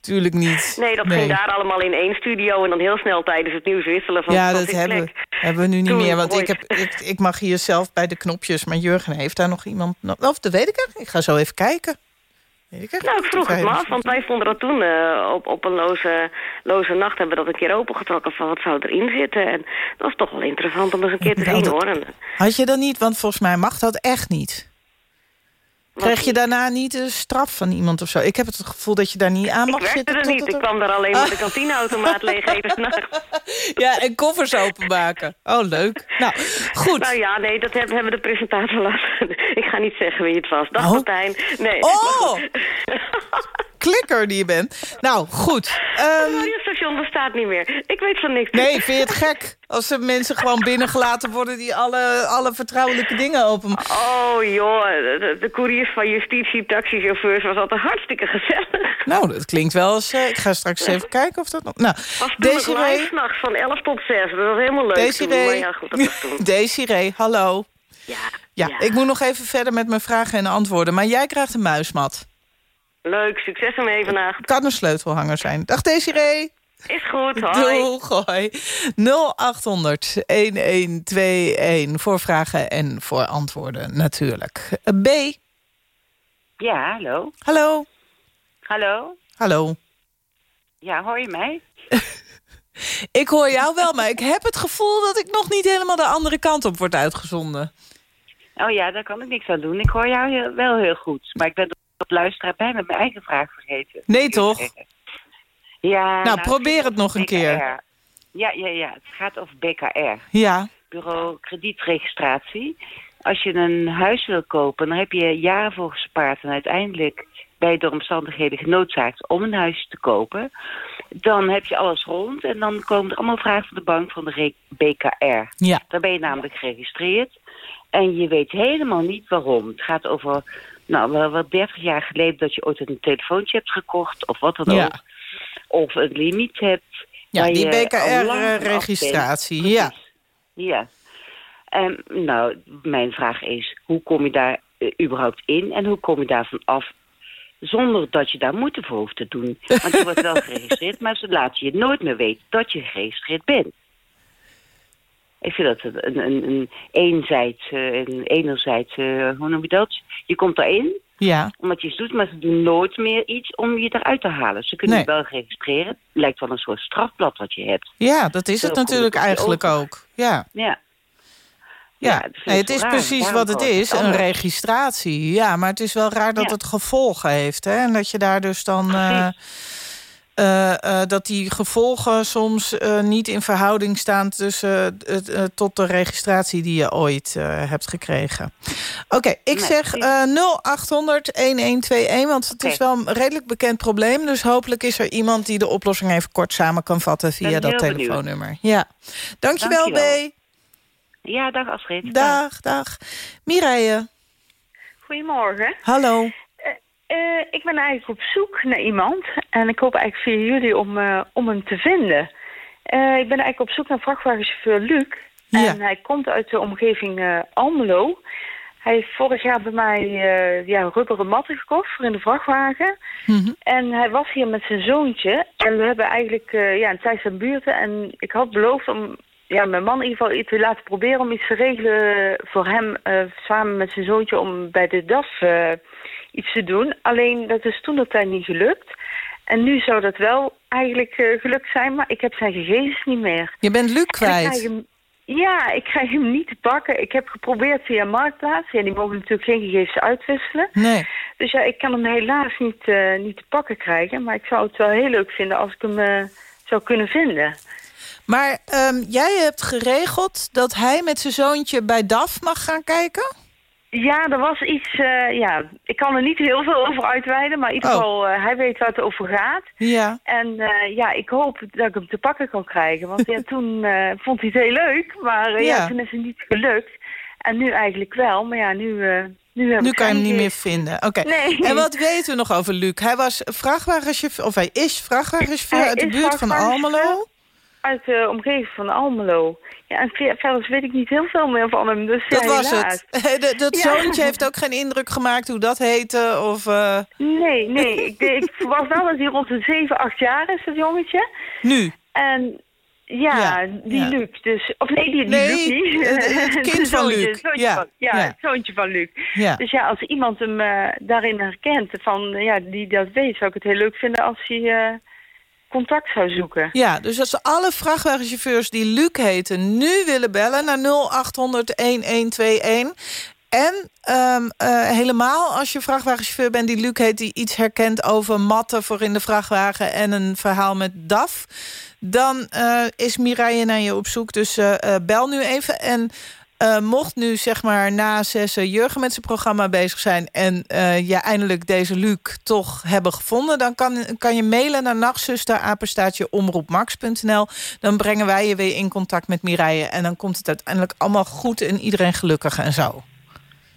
[SPEAKER 4] Tuurlijk niet.
[SPEAKER 7] Nee, dat ging daar allemaal in één studio... en dan heel snel tijdens het nieuws wisselen van
[SPEAKER 4] Ja, dat hebben
[SPEAKER 7] plek.
[SPEAKER 4] hebben we nu niet
[SPEAKER 7] Toen
[SPEAKER 4] meer. Want ik, heb, ik, ik mag hier zelf bij de knopjes. Maar Jurgen heeft daar nog iemand... Of dat weet ik eigenlijk. Ik ga zo even kijken. Ik
[SPEAKER 7] Nou, ik vroeg het me af,
[SPEAKER 4] want
[SPEAKER 7] wij vonden dat toen eh, op, op een loze, loze nacht hebben we dat een keer opengetrokken van wat zou erin zitten. En dat was toch wel interessant om eens een keer te
[SPEAKER 4] Nou,
[SPEAKER 7] zien
[SPEAKER 4] dat-
[SPEAKER 7] hoor. En,
[SPEAKER 4] Had je dat niet? Want volgens mij mag dat echt niet. Krijg je daarna niet een straf van iemand of zo? Ik heb het gevoel dat je daar niet aan
[SPEAKER 7] ik
[SPEAKER 4] mag
[SPEAKER 7] werkte
[SPEAKER 4] zitten.
[SPEAKER 7] er
[SPEAKER 4] tot
[SPEAKER 7] niet,
[SPEAKER 4] het
[SPEAKER 7] ik kwam daar alleen maar de kantineautomaat leeg eten s'nachts.
[SPEAKER 4] Ja, en koffers openmaken. Oh, leuk. Nou, goed.
[SPEAKER 7] Nou ja, nee, dat hebben, hebben de presentator laten. Ik ga niet zeggen wie het was. Dag
[SPEAKER 4] Oh.
[SPEAKER 7] Martijn. Nee,
[SPEAKER 4] Oh! klikker die je bent. Nou, goed.
[SPEAKER 7] Het
[SPEAKER 4] Ehm,
[SPEAKER 7] radiostation bestaat niet meer. Ik weet van niks.
[SPEAKER 4] nee, vind je het gek? Als er mensen gewoon binnengelaten worden... die alle, alle vertrouwelijke dingen open...
[SPEAKER 7] Oh joh, de, de couriers van justitie, taxichauffeurs was altijd hartstikke gezellig.
[SPEAKER 4] Nou, dat klinkt wel eens... eh, ik ga straks even kijken of dat nog... Nou,
[SPEAKER 7] Was
[SPEAKER 4] Desiree,
[SPEAKER 7] s'nachts van 11 tot 6. Dat was helemaal leuk.
[SPEAKER 4] Desiree,
[SPEAKER 7] Maar ja, goed, dat was toen.
[SPEAKER 4] Desiree, hallo.
[SPEAKER 7] Ja,
[SPEAKER 4] Ja, ik moet nog even verder met mijn vragen en antwoorden. Maar jij krijgt een muismat.
[SPEAKER 7] Leuk, succes ermee vandaag.
[SPEAKER 4] Kan een sleutelhanger zijn. Dag Desiree.
[SPEAKER 7] Is goed, hoi.
[SPEAKER 4] Doeg, hoi. 0800 1121 voor vragen en voor antwoorden natuurlijk. B,
[SPEAKER 8] Ja, hallo.
[SPEAKER 4] hallo.
[SPEAKER 8] Hallo.
[SPEAKER 4] Hallo.
[SPEAKER 8] Ja, hoor je mij?
[SPEAKER 4] Ik hoor jou wel, maar ik heb het gevoel dat ik nog niet helemaal de andere kant op word uitgezonden.
[SPEAKER 8] Oh ja, daar kan ik niks aan doen. Ik hoor jou heel- wel heel goed. Maar ik ben op luisteraar bij met mijn eigen vraag vergeten.
[SPEAKER 4] Nee, toch?
[SPEAKER 8] Ja.
[SPEAKER 4] Nou, probeer het nog een keer.
[SPEAKER 8] Ja, ja, ja. Het gaat over BKR.
[SPEAKER 4] Ja,
[SPEAKER 8] Bureau kredietregistratie. Als je een huis wil kopen, dan heb je jaren voor gespaard... en uiteindelijk je door omstandigheden genoodzaakt om een huis te kopen. Dan heb je alles rond en dan komen er allemaal vragen van de bank van de BKR.
[SPEAKER 4] ja.
[SPEAKER 8] Daar ben je namelijk geregistreerd. En je weet helemaal niet waarom. Het gaat over, nou, wel, wel 30 jaar geleden dat je ooit een telefoontje hebt gekocht. Of wat dan
[SPEAKER 4] Ja.
[SPEAKER 8] ook. Of een limiet hebt.
[SPEAKER 4] Ja, die BKR-registratie, ja.
[SPEAKER 8] Ja. En nou, mijn vraag is, hoe kom je daar eh, überhaupt in? En hoe kom je daarvan af zonder dat je daar moeite voor hoeft te doen? Want je wordt wel geregistreerd, maar ze laten je nooit meer weten dat je geregistreerd bent. Ik vind dat een, een, een eenzijds, eh, een enerzijds, eh, hoe noem je dat? Je komt daarin,
[SPEAKER 4] Ja,
[SPEAKER 8] omdat je iets doet, maar ze doen nooit meer iets om je eruit te halen. Ze kunnen
[SPEAKER 4] Nee.
[SPEAKER 8] je wel registreren. Het lijkt wel een soort strafblad wat je hebt.
[SPEAKER 4] ja dat is het natuurlijk
[SPEAKER 8] het
[SPEAKER 4] eigenlijk
[SPEAKER 8] over.
[SPEAKER 4] ook. Ja,
[SPEAKER 8] Ja.
[SPEAKER 4] ja. Nee, het is
[SPEAKER 8] raar.
[SPEAKER 4] precies wat het is, een registratie. Ja, maar het is wel raar dat
[SPEAKER 8] Ja.
[SPEAKER 4] het gevolgen heeft. Hè? En dat je daar dus dan... eh, eh, dat die gevolgen soms eh, niet in verhouding staan... tussen tot de registratie die je ooit hebt gekregen. Oké, ik
[SPEAKER 8] Nee,
[SPEAKER 4] zeg
[SPEAKER 8] precies.
[SPEAKER 4] eh 0800-1121, want het is wel een redelijk bekend probleem. Dus hopelijk is er iemand die de oplossing even kort samen kan vatten... via dat
[SPEAKER 8] benieuwd.
[SPEAKER 4] telefoonnummer. Ja. Dankjewel,
[SPEAKER 8] Dankjewel.
[SPEAKER 4] B.
[SPEAKER 8] Ja, dag Astrid.
[SPEAKER 4] Dag, dag. Mireille,
[SPEAKER 9] Goedemorgen.
[SPEAKER 4] hallo.
[SPEAKER 9] Eh, ik ben eigenlijk op zoek naar iemand. En ik hoop eigenlijk via jullie om, eh, om hem te vinden. Eh, ik ben eigenlijk op zoek naar vrachtwagenchauffeur Luc.
[SPEAKER 4] Ja.
[SPEAKER 9] En hij komt uit de omgeving Almelo. Hij heeft vorig jaar bij mij ja, rubberen matten gekocht voor in de vrachtwagen.
[SPEAKER 4] Mhm.
[SPEAKER 9] En hij was hier met zijn zoontje. En we hebben eigenlijk ja, een tijd aan buurten. En ik had beloofd om ja, mijn man in ieder geval iets te laten proberen... om iets te regelen voor hem samen met zijn zoontje... om bij de DAF iets te doen. Alleen dat is toen dat niet gelukt. En nu zou dat wel eigenlijk eh, gelukt zijn, maar ik heb zijn gegevens niet meer.
[SPEAKER 4] Je bent Luc
[SPEAKER 9] ik
[SPEAKER 4] kwijt.
[SPEAKER 9] hem- ja, ik krijg hem niet te pakken. Ik heb geprobeerd via Marktplaats. Ja, die mogen natuurlijk geen gegevens uitwisselen.
[SPEAKER 4] Nee.
[SPEAKER 9] Dus ja, ik kan hem helaas niet, eh, niet te pakken krijgen. Maar ik zou het wel heel leuk vinden als ik hem eh, zou kunnen vinden.
[SPEAKER 4] Maar ehm, jij hebt geregeld dat hij met zijn zoontje bij DAF mag gaan kijken?
[SPEAKER 9] Ja, er was iets... eh, ja, ik kan er niet heel veel over uitweiden. Maar in ieder
[SPEAKER 4] Oh.
[SPEAKER 9] geval, eh, hij weet waar het over gaat.
[SPEAKER 4] Ja.
[SPEAKER 9] En eh, ja, ik hoop dat ik hem te pakken kan krijgen. Want ja, toen vond hij het heel leuk. Maar ja.
[SPEAKER 4] Ja.
[SPEAKER 9] toen is het niet gelukt. En nu eigenlijk wel. Maar ja, nu... nu,
[SPEAKER 4] Nu kan je hem niet meer vinden. Oké.
[SPEAKER 9] Nee.
[SPEAKER 4] En wat weten we nog over Luc? Hij was vrachtwagenchauffeur, of hij is vrachtwagenchauffeur uit de buurt van. Almelo.
[SPEAKER 9] Uit de omgeving van Almelo. Ja, en ver- verder weet ik niet heel veel meer van hem. Dus
[SPEAKER 4] Dat was
[SPEAKER 9] helaas.
[SPEAKER 4] het. Dat
[SPEAKER 9] Ja.
[SPEAKER 4] zoontje heeft ook geen indruk gemaakt hoe dat heette. Of, eh,
[SPEAKER 9] Nee, nee. Ik, ik verwacht wel dat hij rond de 7, 8 jaar is, dat jongetje.
[SPEAKER 4] nu.
[SPEAKER 9] En ja,
[SPEAKER 4] Ja,
[SPEAKER 9] die
[SPEAKER 4] ja.
[SPEAKER 9] Luc. Dus, of nee, die, die
[SPEAKER 4] Nee,
[SPEAKER 9] Luc niet.
[SPEAKER 4] het- kind van
[SPEAKER 9] zoontje,
[SPEAKER 4] Luc.
[SPEAKER 9] zoontje
[SPEAKER 4] Ja,
[SPEAKER 9] van- ja, het zoontje van Luc.
[SPEAKER 4] Ja.
[SPEAKER 9] Dus ja, als iemand hem eh, daarin herkent, van, ja, die dat weet, zou ik het heel leuk vinden als hij eh, contact zou zoeken.
[SPEAKER 4] Ja, dus als alle vrachtwagenchauffeurs die Luc heten... nu willen bellen naar 0800-1121... En ehm, eh, helemaal als je vrachtwagenchauffeur bent die Luc heet... die iets herkent over matten voor in de vrachtwagen... en een verhaal met DAF... dan eh, is Mireille naar je op zoek. Dus eh, bel nu even. En Uh, mocht nu zeg maar na zessen Jurgen met zijn programma bezig zijn... en uh, je eindelijk deze Luc toch hebben gevonden... dan kan, kan je mailen naar nachtzuster, omroepmax.nl. Dan brengen wij je weer in contact met Mireille... en dan komt het uiteindelijk allemaal goed en iedereen gelukkig en zo.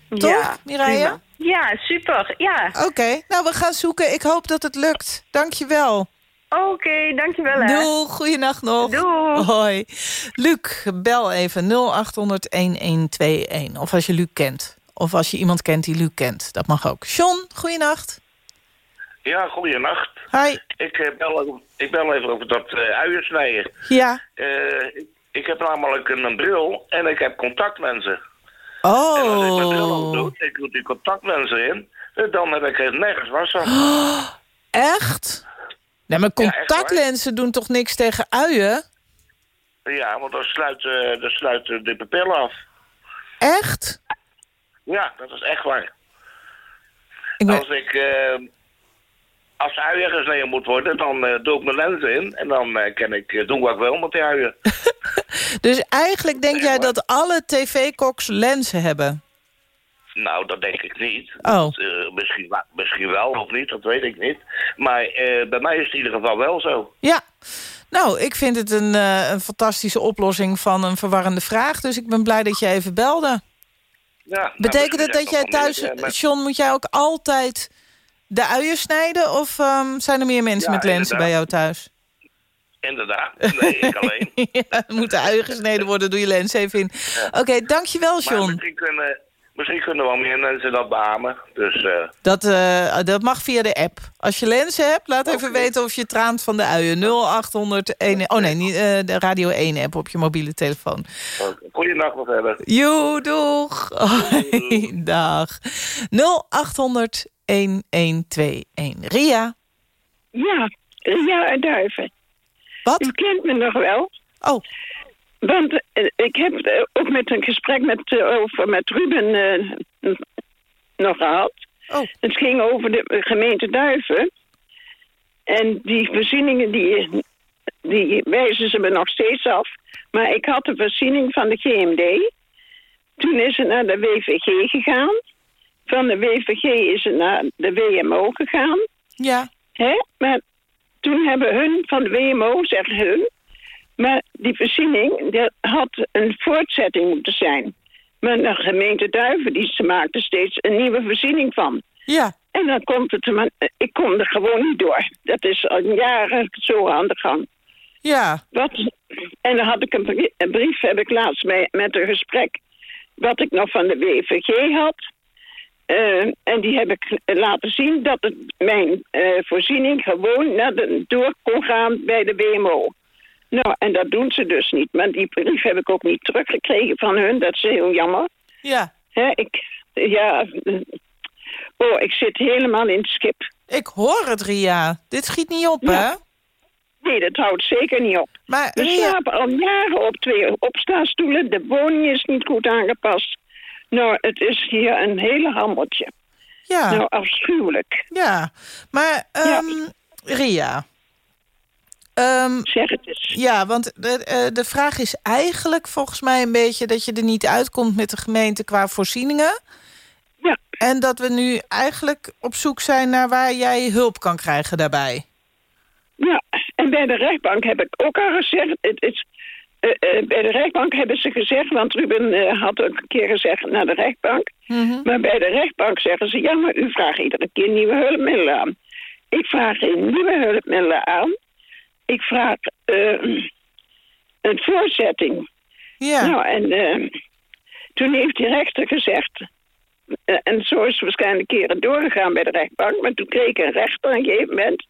[SPEAKER 4] Toch, ja, Mireille?
[SPEAKER 10] Ja, super. Ja.
[SPEAKER 4] Oké, nou we gaan zoeken. Ik hoop dat het lukt. Dank je wel.
[SPEAKER 10] Oké, dankjewel. Hè.
[SPEAKER 4] Doei, goeienacht nog.
[SPEAKER 10] Doei.
[SPEAKER 4] Hoi. Luc, bel even 0800-1121. Of als je Luc kent. Of als je iemand kent die Luc kent. Dat mag ook. John, goeienacht.
[SPEAKER 11] Ja, goeienacht.
[SPEAKER 4] Hi.
[SPEAKER 11] Ik, uh, bel, ik bel even over dat uh, uien snijden.
[SPEAKER 4] Ja.
[SPEAKER 11] Uh, ik, ik, heb namelijk een, een, bril en ik heb contactlenzen.
[SPEAKER 4] Oh.
[SPEAKER 11] En als ik mijn bril doe, ik doe die contactlenzen in... dan heb ik nergens was van.
[SPEAKER 4] Oh, echt? Nee, maar contactlenzen doen toch niks tegen uien?
[SPEAKER 11] Ja, want dan sluit, uh, dan sluit de pupil af.
[SPEAKER 4] Echt?
[SPEAKER 11] Ja, dat is echt waar. Ik ben... Als ik... Uh, als uien gesneden moet worden, dan uh, doe ik mijn lenzen in. En dan uh, kan ik doen wat ik wil met die uien.
[SPEAKER 4] dus eigenlijk denk jij dat alle tv-koks lenzen hebben?
[SPEAKER 11] Nou, dat denk ik niet.
[SPEAKER 4] Oh.
[SPEAKER 11] Uh, misschien, misschien wel of niet, dat weet ik niet. Maar uh, bij mij is het in ieder geval wel zo.
[SPEAKER 4] Ja, nou, ik vind het een, uh, een fantastische oplossing van een verwarrende vraag. Dus ik ben blij dat je even belde.
[SPEAKER 11] Ja, nou,
[SPEAKER 4] Betekent het dat jij thuis... Maar... John, moet jij ook altijd de uien snijden? Of um, zijn er meer mensen
[SPEAKER 11] ja,
[SPEAKER 4] met lenzen bij jou thuis?
[SPEAKER 11] Inderdaad. Nee, ik alleen.
[SPEAKER 4] ja, moeten uien gesneden worden, doe je lens even in. Oké, okay, dankjewel, John.
[SPEAKER 11] Maar misschien kunnen... Misschien kunnen wel meer mensen dat beamen. Dus, uh...
[SPEAKER 4] dat, uh, dat mag via de app. Als je lenzen hebt, laat okay. even weten of je traant van de uien. 0800 1... Oh nee, niet, uh, de Radio 1-app op je mobiele telefoon.
[SPEAKER 11] Okay. Goeiedag nog hebben.
[SPEAKER 4] Joe, doeg. Dag. 0800 1121. Ria?
[SPEAKER 10] Ja, Ria Duiven.
[SPEAKER 4] Wat?
[SPEAKER 10] U kent me nog wel.
[SPEAKER 4] Oh.
[SPEAKER 10] Want uh, ik heb uh, ook met een gesprek met, uh, over, met Ruben nog gehad.
[SPEAKER 4] Oh.
[SPEAKER 10] Het ging over de gemeente Duiven. En die voorzieningen die, die wijzen ze me nog steeds af. Maar ik had de voorziening van de GMD. Toen is het naar de WVG gegaan. Van de WVG is het naar de WMO gegaan.
[SPEAKER 4] Ja.
[SPEAKER 10] Hè? Maar toen hebben hun van de WMO, zeggen hun... Maar die voorziening had een voortzetting moeten zijn. Maar de gemeente Duiven die maakte steeds een nieuwe voorziening van.
[SPEAKER 4] Ja.
[SPEAKER 10] En dan komt het, maar ik kom er gewoon niet door. Dat is al jaren zo aan de gang.
[SPEAKER 4] Ja.
[SPEAKER 10] Wat, en dan had ik een brief, een brief heb ik laatst mee, met een gesprek... wat ik nog van de WVG had. Uh, en die heb ik laten zien dat het, mijn uh, voorziening gewoon naar de, door kon gaan bij de WMO. Nou, en dat doen ze dus niet. Maar die brief heb ik ook niet teruggekregen van hun. Dat is heel jammer.
[SPEAKER 4] Ja.
[SPEAKER 10] Hè, ik, ja... Oh, ik zit helemaal in het skip.
[SPEAKER 4] Ik hoor het, Ria. Dit schiet niet op, ja. hè?
[SPEAKER 10] Nee, dat houdt zeker niet op.
[SPEAKER 4] Maar,
[SPEAKER 10] We
[SPEAKER 4] Ria...
[SPEAKER 10] slapen al jaren op twee opstaanstoelen. De woning is niet goed aangepast. Nou, het is hier een hele hammeltje.
[SPEAKER 4] Ja.
[SPEAKER 10] Nou, afschuwelijk.
[SPEAKER 4] Ja, maar um, ja. Ria... Um,
[SPEAKER 10] zeg het eens.
[SPEAKER 4] Ja, want de, de vraag is eigenlijk volgens mij een beetje... dat je er niet uitkomt met de gemeente qua voorzieningen.
[SPEAKER 10] Ja.
[SPEAKER 4] En dat we nu eigenlijk op zoek zijn naar waar jij hulp kan krijgen daarbij.
[SPEAKER 10] Ja, en bij de rechtbank heb ik ook al gezegd... Het is, uh, uh, bij de rechtbank hebben ze gezegd... want Ruben uh, had ook een keer gezegd naar de rechtbank...
[SPEAKER 4] Mm -hmm.
[SPEAKER 10] maar bij de rechtbank zeggen ze... ja, maar u vraagt iedere keer nieuwe hulpmiddelen aan. Ik vraag geen nieuwe hulpmiddelen aan... Ik vraag uh, een voorzetting.
[SPEAKER 4] Ja.
[SPEAKER 10] Nou, en uh, toen heeft de rechter gezegd... Uh, en zo is het waarschijnlijk keren doorgegaan bij de rechtbank... maar toen kreeg ik een rechter op een gegeven moment...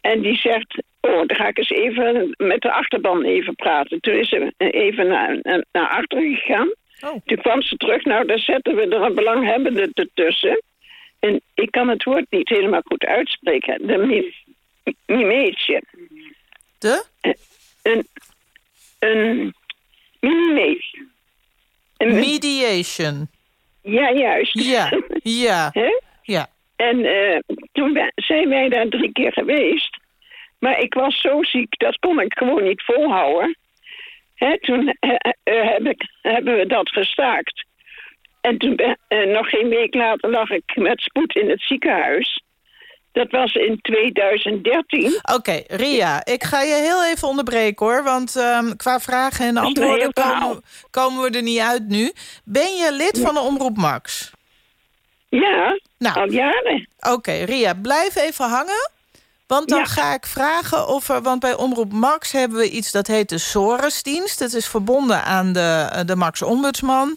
[SPEAKER 10] en die zegt... oh, dan ga ik eens even met de achterban even praten. Toen is ze even naar, naar achteren gegaan.
[SPEAKER 4] Oh.
[SPEAKER 10] Toen kwam ze terug, nou, daar zetten we er een belanghebbende ertussen. En ik kan het woord niet helemaal goed uitspreken. De mimeetje.
[SPEAKER 4] De?
[SPEAKER 10] Een, een minimeet.
[SPEAKER 4] Mediation.
[SPEAKER 10] Ja, juist.
[SPEAKER 4] Ja, ja.
[SPEAKER 10] He?
[SPEAKER 4] ja.
[SPEAKER 10] En uh, toen zijn wij daar drie keer geweest. Maar ik was zo ziek, dat kon ik gewoon niet volhouden. Hè, toen eh, eh, heb ik, hebben we dat gestaakt. En toen, eh, nog geen week later, lag ik met spoed in het ziekenhuis. Dat was in 2013.
[SPEAKER 4] Oké, Ria, ik ga je heel even onderbreken hoor. Want ehm, qua vragen en antwoorden komen, komen we er niet uit nu. Ben je lid van de Omroep Max?
[SPEAKER 10] Ja,
[SPEAKER 4] nou,
[SPEAKER 10] al jaren.
[SPEAKER 4] Oké, Ria, blijf even hangen. Want dan ga ik vragen of er... Want bij Omroep Max hebben we iets dat heet de SORES-dienst. Dat is verbonden aan de, de Max-ombudsman.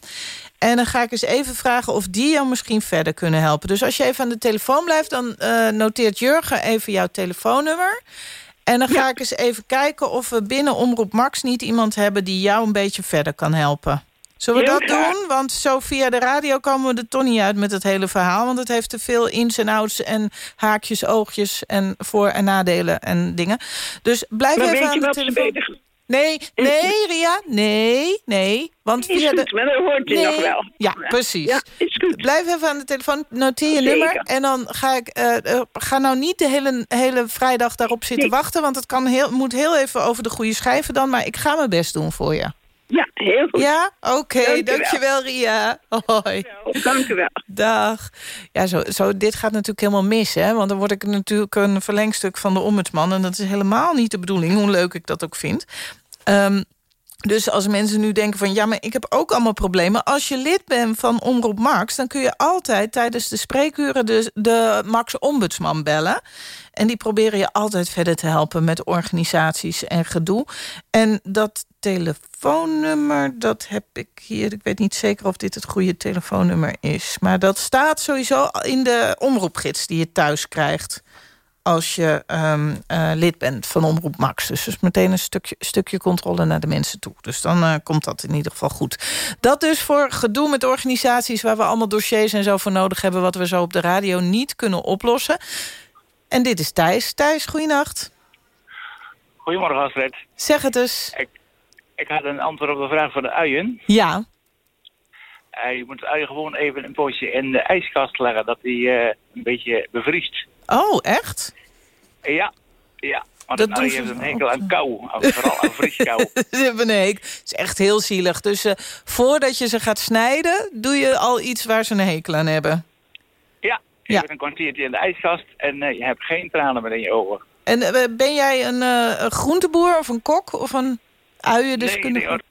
[SPEAKER 4] En dan ga ik eens even vragen of die jou misschien verder kunnen helpen. Dus als je even aan de telefoon blijft... dan eh, noteert Jurgen even jouw telefoonnummer. En dan ga ik eens even kijken of we binnen Omroep Max... niet iemand hebben die jou een beetje verder kan helpen. Zullen we
[SPEAKER 10] Heel
[SPEAKER 4] dat
[SPEAKER 10] graag.
[SPEAKER 4] doen? Want zo via de radio komen we er toch niet uit met het hele verhaal. Want het heeft te veel ins en outs en haakjes, oogjes... en voor- en nadelen en dingen. Dus blijf
[SPEAKER 10] Maar
[SPEAKER 4] even aan de telefoon.
[SPEAKER 10] beter-
[SPEAKER 4] Nee, nee, Ria, nee, nee. Want
[SPEAKER 10] Is
[SPEAKER 4] via
[SPEAKER 10] goed,
[SPEAKER 4] de...
[SPEAKER 10] maar dan hoort je
[SPEAKER 4] nee.
[SPEAKER 10] nog wel.
[SPEAKER 4] Ja, precies.
[SPEAKER 10] Ja, is goed.
[SPEAKER 4] Blijf even aan de telefoon, noteer je
[SPEAKER 10] Zeker.
[SPEAKER 4] nummer... en dan ga ik... eh, eh, ga nou niet de hele, hele vrijdag daarop zitten wachten... want het kan heel, moet heel even over de goede schijven dan... maar ik ga mijn best doen voor je.
[SPEAKER 10] Ja, heel goed.
[SPEAKER 4] Ja? Oké,
[SPEAKER 10] Dank je wel.
[SPEAKER 4] dankjewel Ria. Hoi.
[SPEAKER 10] Dank u wel.
[SPEAKER 4] Dag. Ja, zo, zo, dit gaat natuurlijk helemaal mis, hè? Want dan word ik natuurlijk een verlengstuk van de ombudsman... en dat is helemaal niet de bedoeling, hoe leuk ik dat ook vind. Ehm, dus als mensen nu denken van... ja, maar ik heb ook allemaal problemen. Als je lid bent van Omroep Max... dan kun je altijd tijdens de spreekuren de, de Max-ombudsman bellen. En die proberen je altijd verder te helpen met organisaties en gedoe. En dat telefoonnummer, dat heb ik hier. Ik weet niet zeker of dit het goede telefoonnummer is. Maar dat staat sowieso in de omroepgids die je thuis krijgt als je ehm, eh, lid bent van Omroep Max. Dus dus meteen een stukje, stukje controle naar de mensen toe. Dus dan eh, komt dat in ieder geval goed. Dat dus voor gedoe met organisaties... waar we allemaal dossiers en zo voor nodig hebben... wat we zo op de radio niet kunnen oplossen. En dit is Thijs. Thijs, goeienacht.
[SPEAKER 12] Goedemorgen, Astrid.
[SPEAKER 4] Zeg het eens.
[SPEAKER 12] Ik, ik had een antwoord op de vraag van de uien.
[SPEAKER 4] Ja.
[SPEAKER 12] Eh, je moet de uien gewoon even een poosje in de ijskast leggen, dat die een beetje bevriest.
[SPEAKER 4] Oh, echt?
[SPEAKER 12] Ja, ja. Want
[SPEAKER 4] Dat
[SPEAKER 12] heeft een hekel aan kou, vooral aan vrieskou.
[SPEAKER 4] Heek. Het is echt heel zielig. Dus eh, voordat je ze gaat snijden... doe je al iets waar ze een hekel aan hebben.
[SPEAKER 12] Ja, even een kwartiertje in de ijskast en eh, je hebt geen tranen meer in je ogen.
[SPEAKER 4] En eh, ben jij een, groenteboer of een kok of een
[SPEAKER 12] Nee,
[SPEAKER 4] uiendeskundige?
[SPEAKER 12] nee, hoor.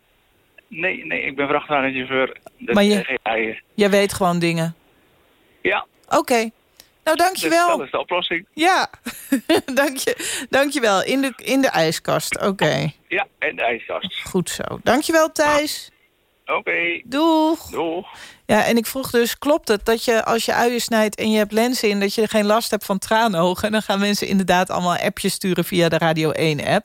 [SPEAKER 12] nee, nee, ik ben vrachtwagenchauffeur. Dus
[SPEAKER 4] Maar je-
[SPEAKER 12] geen uien.
[SPEAKER 4] Weet gewoon dingen.
[SPEAKER 12] Ja,
[SPEAKER 4] Oké. Nou,
[SPEAKER 12] dus
[SPEAKER 4] dankjewel.
[SPEAKER 12] dat is de oplossing.
[SPEAKER 4] Ja, Dank je, dankjewel. In de, in de ijskast. Oké,
[SPEAKER 12] Ja, en de ijskast.
[SPEAKER 4] goed zo. Dankjewel, Thijs.
[SPEAKER 12] Oké.
[SPEAKER 4] Doeg.
[SPEAKER 12] Doeg.
[SPEAKER 4] Ja, en ik vroeg dus, klopt het dat je als je uien snijdt... en je hebt lenzen in, dat je geen last hebt van traanogen? En dan gaan mensen inderdaad allemaal appjes sturen via de Radio 1-app.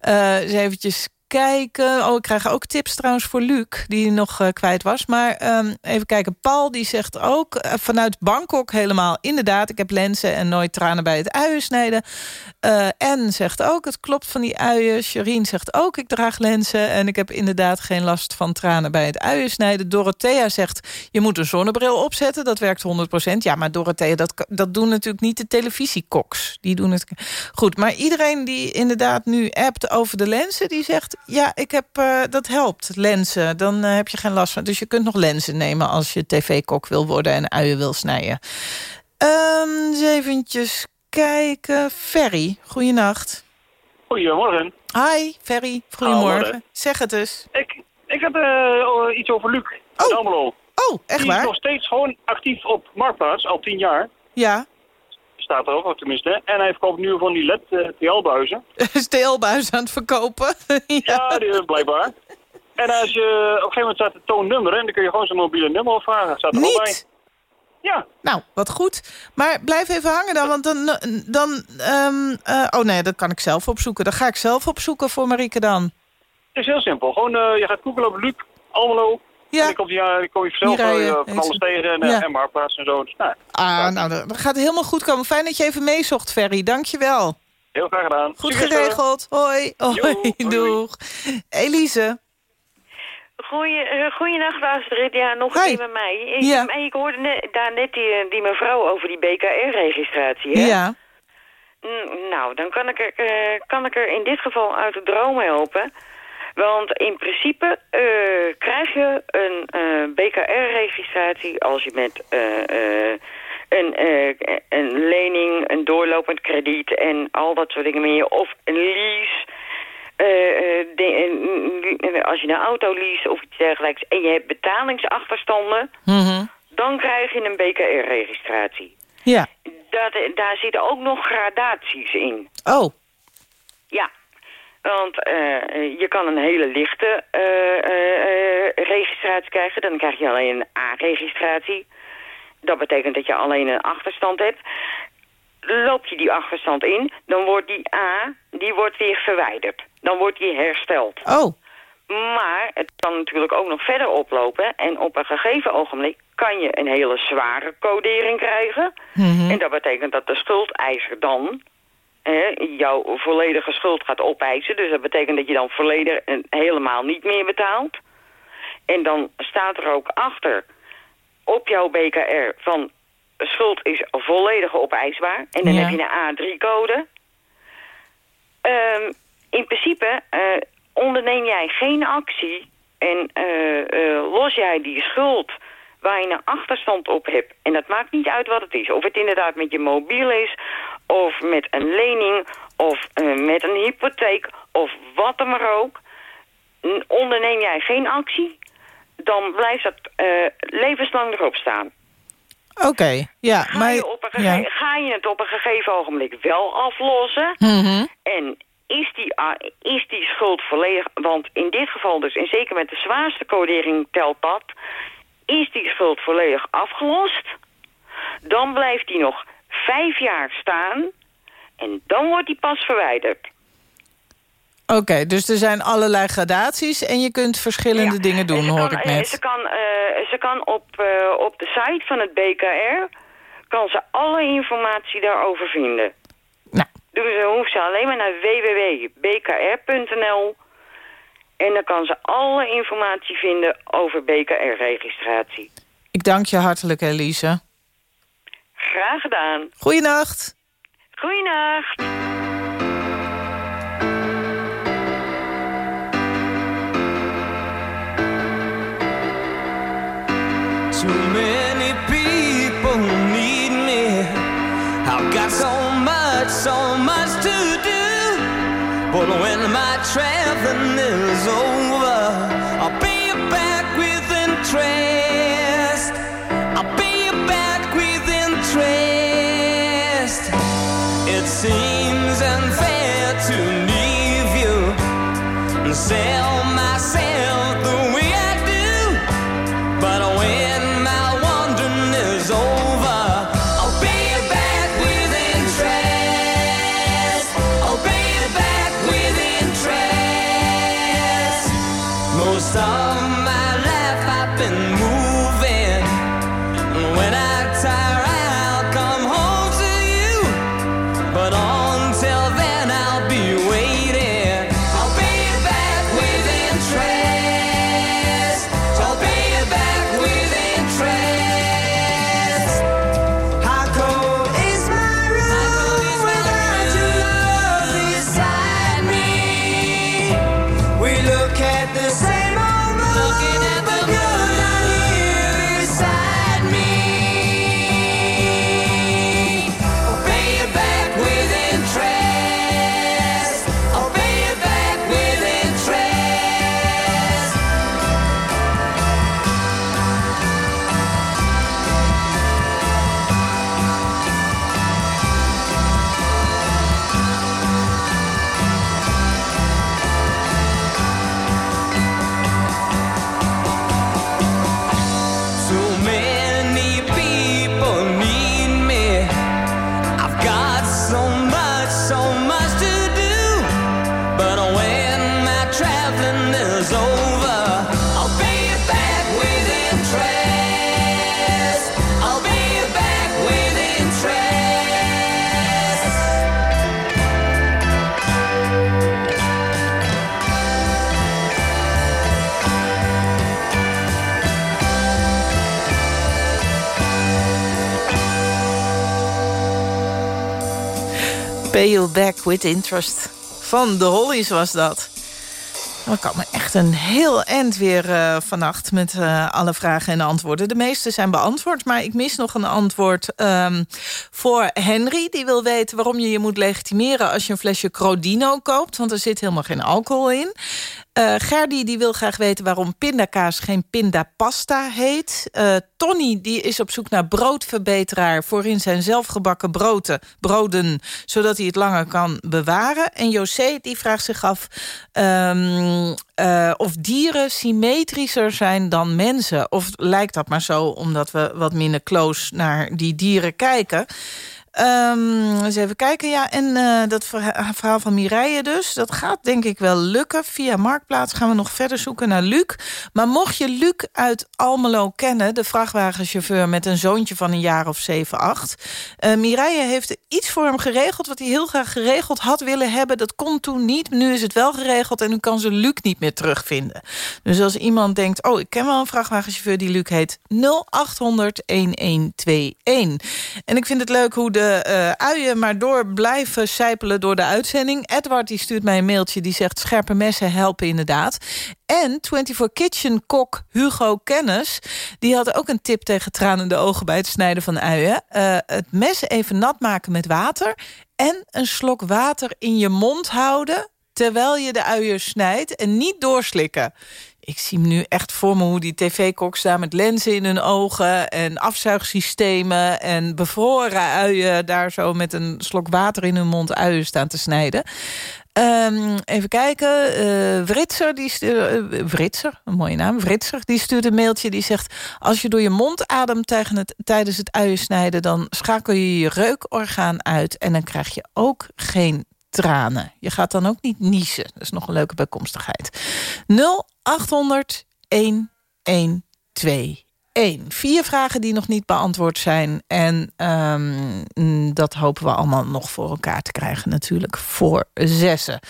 [SPEAKER 4] eens eventjes kijken. Oh, ik krijg ook tips trouwens voor Luc, die nog eh, kwijt was. Maar ehm, even kijken. Paul die zegt ook eh, vanuit Bangkok helemaal... inderdaad, ik heb lenzen en nooit tranen bij het uien snijden. Eh, en zegt ook, het klopt van die uien. Sherine zegt ook, ik draag lenzen... en ik heb inderdaad geen last van tranen bij het uien snijden. Dorothea zegt, je moet een zonnebril opzetten. Dat werkt 100%. Ja, maar Dorothea, dat, dat doen natuurlijk niet de televisiekoks. Die doen het... Goed, maar iedereen die inderdaad nu appt over de lenzen... die zegt, ja, ik heb, eh, dat helpt, lenzen. Dan eh, heb je geen last van. Dus je kunt nog lenzen nemen als je tv-kok wil worden... en uien wil snijden. Eens eventjes kijken. Ferry, goeienacht.
[SPEAKER 13] Goedemorgen.
[SPEAKER 4] Hi, Ferry. Goedemorgen.
[SPEAKER 13] Goedemorgen.
[SPEAKER 4] Zeg het eens.
[SPEAKER 13] Ik, ik heb eh, iets over Luc Almelo.
[SPEAKER 4] Oh, echt
[SPEAKER 13] Die
[SPEAKER 4] waar?
[SPEAKER 13] is nog steeds gewoon actief op Marktplaats, al tien jaar.
[SPEAKER 4] Ja.
[SPEAKER 13] Staat er ook tenminste. En hij verkoopt nu van die LED-TL-buizen.
[SPEAKER 4] Steelbuis aan het verkopen.
[SPEAKER 13] ja, die, eh, blijkbaar. En als je op een gegeven moment staat het toonnummer en dan kun je gewoon zijn mobiele nummer opvragen. Staat er
[SPEAKER 4] Niet?
[SPEAKER 13] al bij. Ja.
[SPEAKER 4] Nou, wat goed. Maar blijf even hangen dan, want dan... dan ehm, eh, oh nee, dat kan ik zelf opzoeken. Dat ga ik zelf opzoeken voor Marieke dan.
[SPEAKER 13] Het is heel simpel. Gewoon, eh, je gaat googlen op Luc, Almelo.
[SPEAKER 4] Ja.
[SPEAKER 13] En dan kom je, ja, dan kom je vanzelf
[SPEAKER 4] Hier rijden,
[SPEAKER 13] eh,
[SPEAKER 4] heet
[SPEAKER 13] van alles
[SPEAKER 4] ze.
[SPEAKER 13] tegen en, eh,
[SPEAKER 4] Ja.
[SPEAKER 13] en Marktplaats en zo. Dus, nou,
[SPEAKER 4] Ah, nou, dat gaat helemaal goed komen. Fijn dat je even meezocht, Ferry. Dank je wel.
[SPEAKER 13] heel graag gedaan.
[SPEAKER 4] Goed
[SPEAKER 13] Succes,
[SPEAKER 4] geregeld. Hoi. Hoi, doeg. Elise.
[SPEAKER 14] Goeie, eh, goeienacht, Astrid. Ja, nog
[SPEAKER 4] Hi.
[SPEAKER 14] een keer met mij. Ik,
[SPEAKER 4] Ja.
[SPEAKER 14] ik hoorde net, daar net die, die mevrouw over die BKR-registratie. hè?
[SPEAKER 4] Ja.
[SPEAKER 14] Mm, nou, dan kan ik, er, eh, kan ik er in dit geval uit de droom helpen. Want in principe eh, krijg je een eh, BKR-registratie als je met eh, een, een lening, een doorlopend krediet en al dat soort dingen meer, of een lease. De, als je een auto lease of iets dergelijks en je hebt betalingsachterstanden,
[SPEAKER 4] Mhm.
[SPEAKER 14] dan krijg je een BKR-registratie.
[SPEAKER 4] Ja.
[SPEAKER 14] Dat, daar zitten ook nog gradaties in.
[SPEAKER 4] Oh.
[SPEAKER 14] Ja, want eh, je kan een hele lichte eh, eh, registratie krijgen. Dan krijg je alleen een A-registratie. Dat betekent dat je alleen een achterstand hebt. Loop je die achterstand in, dan wordt die A die wordt weer verwijderd. Dan wordt die hersteld.
[SPEAKER 4] Oh.
[SPEAKER 14] Maar het kan natuurlijk ook nog verder oplopen. En op een gegeven ogenblik kan je een hele zware codering krijgen. En dat betekent dat de schuldeiser dan hè, jouw volledige schuld gaat opeisen. Dus dat betekent dat je dan volledig en helemaal niet meer betaalt. En dan staat er ook achter op jouw BKR van schuld is volledig opeisbaar. En dan
[SPEAKER 15] Ja.
[SPEAKER 14] heb je een A3-code. Ehm, in principe eh, onderneem jij geen actie en eh, eh, los jij die schuld waar je een achterstand op hebt. En dat maakt niet uit wat het is. Of het inderdaad met je mobiel is, of met een lening, of eh, met een hypotheek, of wat dan maar ook. Onderneem jij geen actie, dan blijft dat eh, levenslang erop staan.
[SPEAKER 4] Oké, ja.
[SPEAKER 14] Ga,
[SPEAKER 4] maar,
[SPEAKER 14] je op een
[SPEAKER 4] ja.
[SPEAKER 14] ga je het op een gegeven ogenblik wel aflossen?
[SPEAKER 4] Mhm.
[SPEAKER 14] En is die, ah, is die schuld volledig... Want in dit geval dus, en zeker met de zwaarste codering telt dat... is die schuld volledig afgelost... dan blijft die nog vijf jaar staan... en dan wordt die pas verwijderd.
[SPEAKER 4] Oké, dus er zijn allerlei gradaties en je kunt verschillende dingen doen, hoor ik
[SPEAKER 14] Eh,
[SPEAKER 4] net.
[SPEAKER 14] Ze kan, eh, ze kan op, eh, op de site van het BKR... kan ze alle informatie daarover vinden.
[SPEAKER 4] Nou.
[SPEAKER 14] Dus dan hoeft ze alleen maar naar www.bkr.nl... en dan kan ze alle informatie vinden over BKR-registratie.
[SPEAKER 4] Ik dank je hartelijk, Elise.
[SPEAKER 14] Graag gedaan.
[SPEAKER 4] Goeienacht.
[SPEAKER 14] Goeienacht.
[SPEAKER 15] Too many people need me. I've got so much, so much. But when my traveling is over, I'll be back with interest. I'll you back with interest. It seems unfair to leave you and sell back with interest.
[SPEAKER 4] Van de Hollies was dat. We komen echt een heel eind weer uh, vannacht met uh, alle vragen en antwoorden. De meeste zijn beantwoord, maar ik mis nog een antwoord um, voor Henry. Die wil weten waarom je je moet legitimeren als je een flesje Crodino koopt. Want er zit helemaal geen alcohol in. Uh, Gerdy die wil graag weten waarom pindakaas geen pindapasta heet. Uh, Tony die is op zoek naar broodverbeteraar... voor in zijn zelfgebakken broden, broden, zodat hij het langer kan bewaren. En José die vraagt zich af um, uh, of dieren symmetrischer zijn dan mensen. Of lijkt dat maar zo omdat we wat minder close naar die dieren kijken... Um, eens even kijken. Ja, en uh, dat verhaal van Mireille dus. Dat gaat denk ik wel lukken. Via Marktplaats gaan we nog verder zoeken naar Luc. Maar mocht je Luc uit Almelo kennen... de vrachtwagenchauffeur met een zoontje van een jaar of 7, 8... Uh, Mireille heeft iets voor hem geregeld... wat hij heel graag geregeld had willen hebben. Dat kon toen niet. Nu is het wel geregeld en nu kan ze Luc niet meer terugvinden. Dus als iemand denkt... oh, ik ken wel een vrachtwagenchauffeur die Luc heet... 0800 1121. En ik vind het leuk hoe de de uh, uien maar door blijven sijpelen door de uitzending. Edward die stuurt mij een mailtje die zegt... scherpe messen helpen inderdaad. En 24 Kitchen kok Hugo Kennis... die had ook een tip tegen tranende ogen bij het snijden van uien. Uh, het mes even nat maken met water... en een slok water in je mond houden terwijl je de uien snijdt en niet doorslikken. Ik zie me nu echt voor me hoe die tv-koks staan met lenzen in hun ogen... en afzuigsystemen en bevroren uien... daar zo met een slok water in hun mond uien staan te snijden. Um, even kijken. Uh, die uh, Writser, een mooie naam. Writser, die stuurt een mailtje die zegt... als je door je mond ademt tijdens het uien snijden... dan schakel je je reukorgaan uit... en dan krijg je ook geen tranen. Je gaat dan ook niet niezen. Dat is nog een leuke bijkomstigheid. 0800 1121. Vier vragen die nog niet beantwoord zijn. En um, dat hopen we allemaal nog voor elkaar te krijgen natuurlijk. Voor zessen.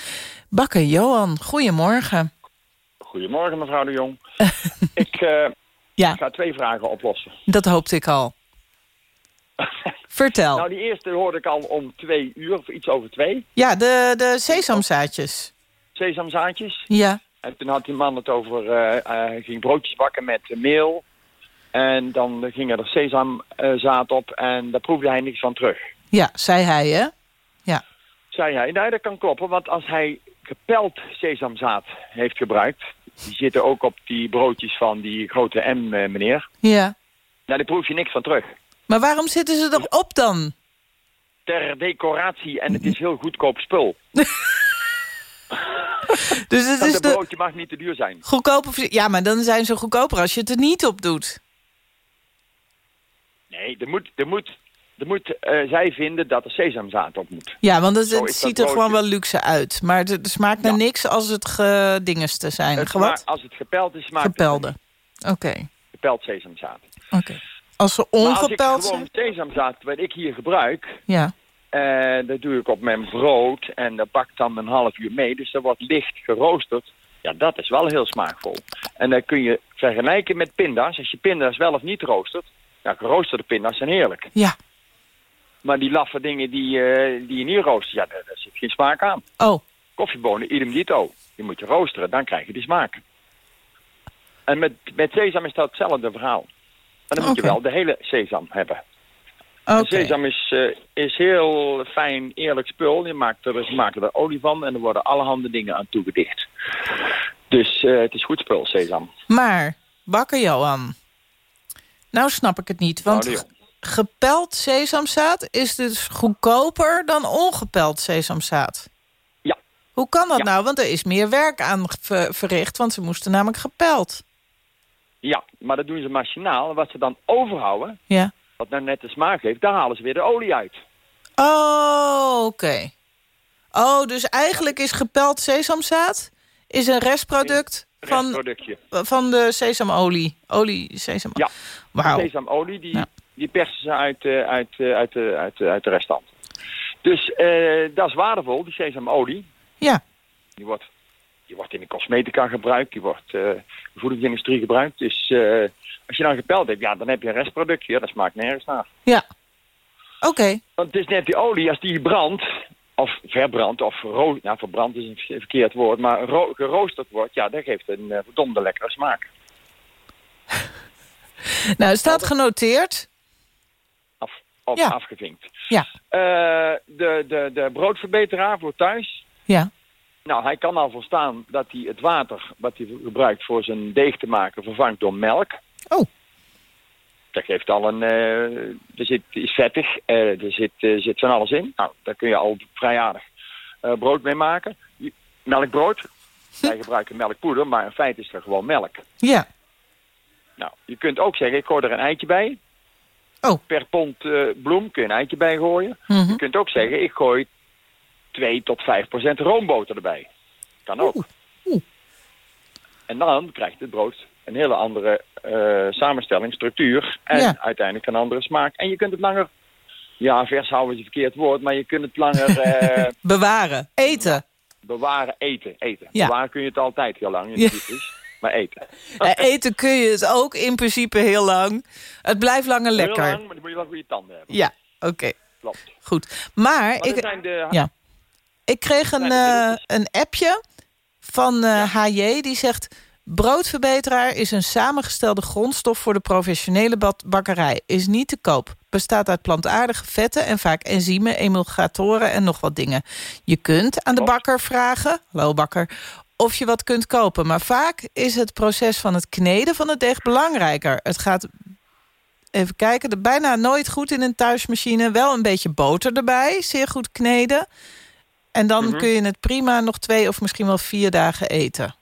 [SPEAKER 4] Bakker Johan, goedemorgen.
[SPEAKER 16] Goedemorgen mevrouw de Jong. ik uh, ja. ga twee vragen oplossen.
[SPEAKER 4] Dat hoopte ik al. Vertel.
[SPEAKER 16] Nou, die eerste hoorde ik al om twee uur, of iets over twee.
[SPEAKER 4] Ja, de, de sesamzaadjes.
[SPEAKER 16] Sesamzaadjes?
[SPEAKER 4] Ja.
[SPEAKER 16] En toen had die man het over, uh, uh, ging broodjes bakken met meel. En dan ging er sesamzaad op en daar proefde hij niks van terug.
[SPEAKER 4] Ja, zei hij, hè? Ja.
[SPEAKER 16] Zei hij. Nee, dat kan kloppen, want als hij gepeld sesamzaad heeft gebruikt... die zitten ook op die broodjes van die grote M-meneer...
[SPEAKER 4] Ja.
[SPEAKER 16] Nou, daar proef je niks van terug.
[SPEAKER 4] Maar waarom zitten ze erop dan?
[SPEAKER 16] Ter decoratie en het is heel goedkoop spul.
[SPEAKER 4] dus het is
[SPEAKER 16] de broodje mag niet te duur zijn.
[SPEAKER 4] Goedkoper, ja, maar dan zijn ze goedkoper als je het er niet op doet.
[SPEAKER 16] Nee, er moet, er moet, er moet uh, zij vinden dat er sesamzaad op moet.
[SPEAKER 4] Ja, want het, het ziet er gewoon wel luxe uit. Maar het, smaakt naar niks als het gedingeste zijn.
[SPEAKER 16] Het als het gepeld is, smaakt
[SPEAKER 4] Gepelde. Oké.
[SPEAKER 16] Gepeld sesamzaad.
[SPEAKER 4] Oké. Als ze ongepeld
[SPEAKER 16] als ik gewoon sesamzaad, wat ik hier gebruik...
[SPEAKER 4] Ja.
[SPEAKER 16] Uh, dat doe ik op mijn brood en dat bakt dan een half uur mee. Dus dat wordt licht geroosterd. Ja, dat is wel heel smaakvol. En dan kun je vergelijken met pinda's. Als je pinda's wel of niet roostert... Nou, geroosterde pinda's zijn heerlijk.
[SPEAKER 4] Ja.
[SPEAKER 16] Maar die laffe dingen die, uh, die je niet roostert, ja, daar, daar, zit geen smaak aan.
[SPEAKER 4] Oh.
[SPEAKER 16] Koffiebonen, idem dito. Die moet je roosteren, dan krijg je die smaak. En met, met sesam is dat hetzelfde verhaal. Maar dan moet je wel de hele sesam hebben.
[SPEAKER 4] Okay.
[SPEAKER 16] Sesam is, uh, is heel fijn, eerlijk spul. Je maakt er, ze maken er olie van en er worden allerhande dingen aan toegedicht. Dus uh, het is goed spul, sesam.
[SPEAKER 4] Maar, bakker Johan, nou snap ik het niet. Want nou, gepeld sesamzaad is dus goedkoper dan ongepeld sesamzaad.
[SPEAKER 16] Ja.
[SPEAKER 4] Hoe kan dat
[SPEAKER 16] ja.
[SPEAKER 4] nou? Want er is meer werk aan verricht, want ze moesten namelijk gepeld.
[SPEAKER 16] Ja, maar dat doen ze machinaal. Wat ze dan overhouden,
[SPEAKER 4] ja.
[SPEAKER 16] wat nou net de smaak heeft, daar halen ze weer de olie uit.
[SPEAKER 4] Oh, oké. Oh, dus eigenlijk is gepeld sesamzaad is een restproduct van, van de sesamolie. Olie, sesam.
[SPEAKER 16] Ja,
[SPEAKER 4] wow.
[SPEAKER 16] sesamolie, die, ja. die persen ze uit, uh, uit, uh, uit, uh, uit, uit de restant. Dus dat is waardevol, die sesamolie.
[SPEAKER 4] Ja.
[SPEAKER 16] Die wordt die wordt in de cosmetica gebruikt, die wordt uh, in de voedingsindustrie gebruikt. Dus uh, als je dan gepeld hebt, ja, dan heb je een restproductje. Ja, dat smaakt nergens naar.
[SPEAKER 4] Ja. Oké. Okay.
[SPEAKER 16] Want het is net die olie, als die brandt, of verbrand, of ro ja, verbrand is een verkeerd woord, maar ro- geroosterd wordt, ja, dat geeft een uh, verdomde lekkere smaak.
[SPEAKER 4] nou, het staat genoteerd.
[SPEAKER 16] Af, of
[SPEAKER 4] Ja.
[SPEAKER 16] afgevinkt.
[SPEAKER 4] Ja.
[SPEAKER 16] Eh, de, de, de broodverbeteraar voor thuis.
[SPEAKER 4] Ja.
[SPEAKER 16] Nou, hij kan al volstaan dat hij het water wat hij gebruikt voor zijn deeg te maken vervangt door melk.
[SPEAKER 4] Oh.
[SPEAKER 16] Dat geeft al een... eh, er zit, is vettig, eh, er zit, eh, zit van alles in. Nou, daar kun je al vrij aardig brood mee maken. Melkbrood. Wij gebruiken melkpoeder, maar in feite is er gewoon melk.
[SPEAKER 4] Ja.
[SPEAKER 16] Nou, je kunt ook zeggen, ik gooi er een eitje bij.
[SPEAKER 4] Oh.
[SPEAKER 16] Per pond bloem kun je een eitje bij gooien.
[SPEAKER 4] Mhm.
[SPEAKER 16] Je kunt ook zeggen, ik gooi 2 tot 5 procent roomboter erbij. Kan ook. En dan krijgt het brood een hele andere eh, samenstelling, structuur en
[SPEAKER 4] Ja.
[SPEAKER 16] uiteindelijk een andere smaak. En je kunt het langer, ja, vers houden is een verkeerd woord, maar je kunt het langer eh,
[SPEAKER 4] Bewaren. Eten.
[SPEAKER 16] bewaren, eten. eten.
[SPEAKER 4] Ja.
[SPEAKER 16] Bewaren kun je het altijd heel lang in
[SPEAKER 4] Ja.
[SPEAKER 16] maar eten.
[SPEAKER 4] Eten kun je het ook in principe heel lang. Het blijft langer lekker.
[SPEAKER 16] Heel lang, maar dan moet je wel goede tanden hebben.
[SPEAKER 4] Ja, oké.
[SPEAKER 16] Klopt.
[SPEAKER 4] Goed. Maar,
[SPEAKER 16] Maar
[SPEAKER 4] ik,
[SPEAKER 16] zijn de,
[SPEAKER 4] ja. Ik kreeg een, eh, een appje van eh, HJ die zegt... broodverbeteraar is een samengestelde grondstof voor de professionele bakkerij. Is niet te koop. Bestaat uit plantaardige vetten en vaak enzymen, emulgatoren en nog wat dingen. Je kunt aan de bakker vragen, hallo bakker, of je wat kunt kopen. Maar vaak is het proces van het kneden van het deeg belangrijker. Het gaat Even kijken, bijna nooit goed in een thuismachine. Wel een beetje boter erbij, zeer goed kneden. En dan
[SPEAKER 16] Mhm.
[SPEAKER 4] kun je het prima nog twee of misschien wel vier dagen eten.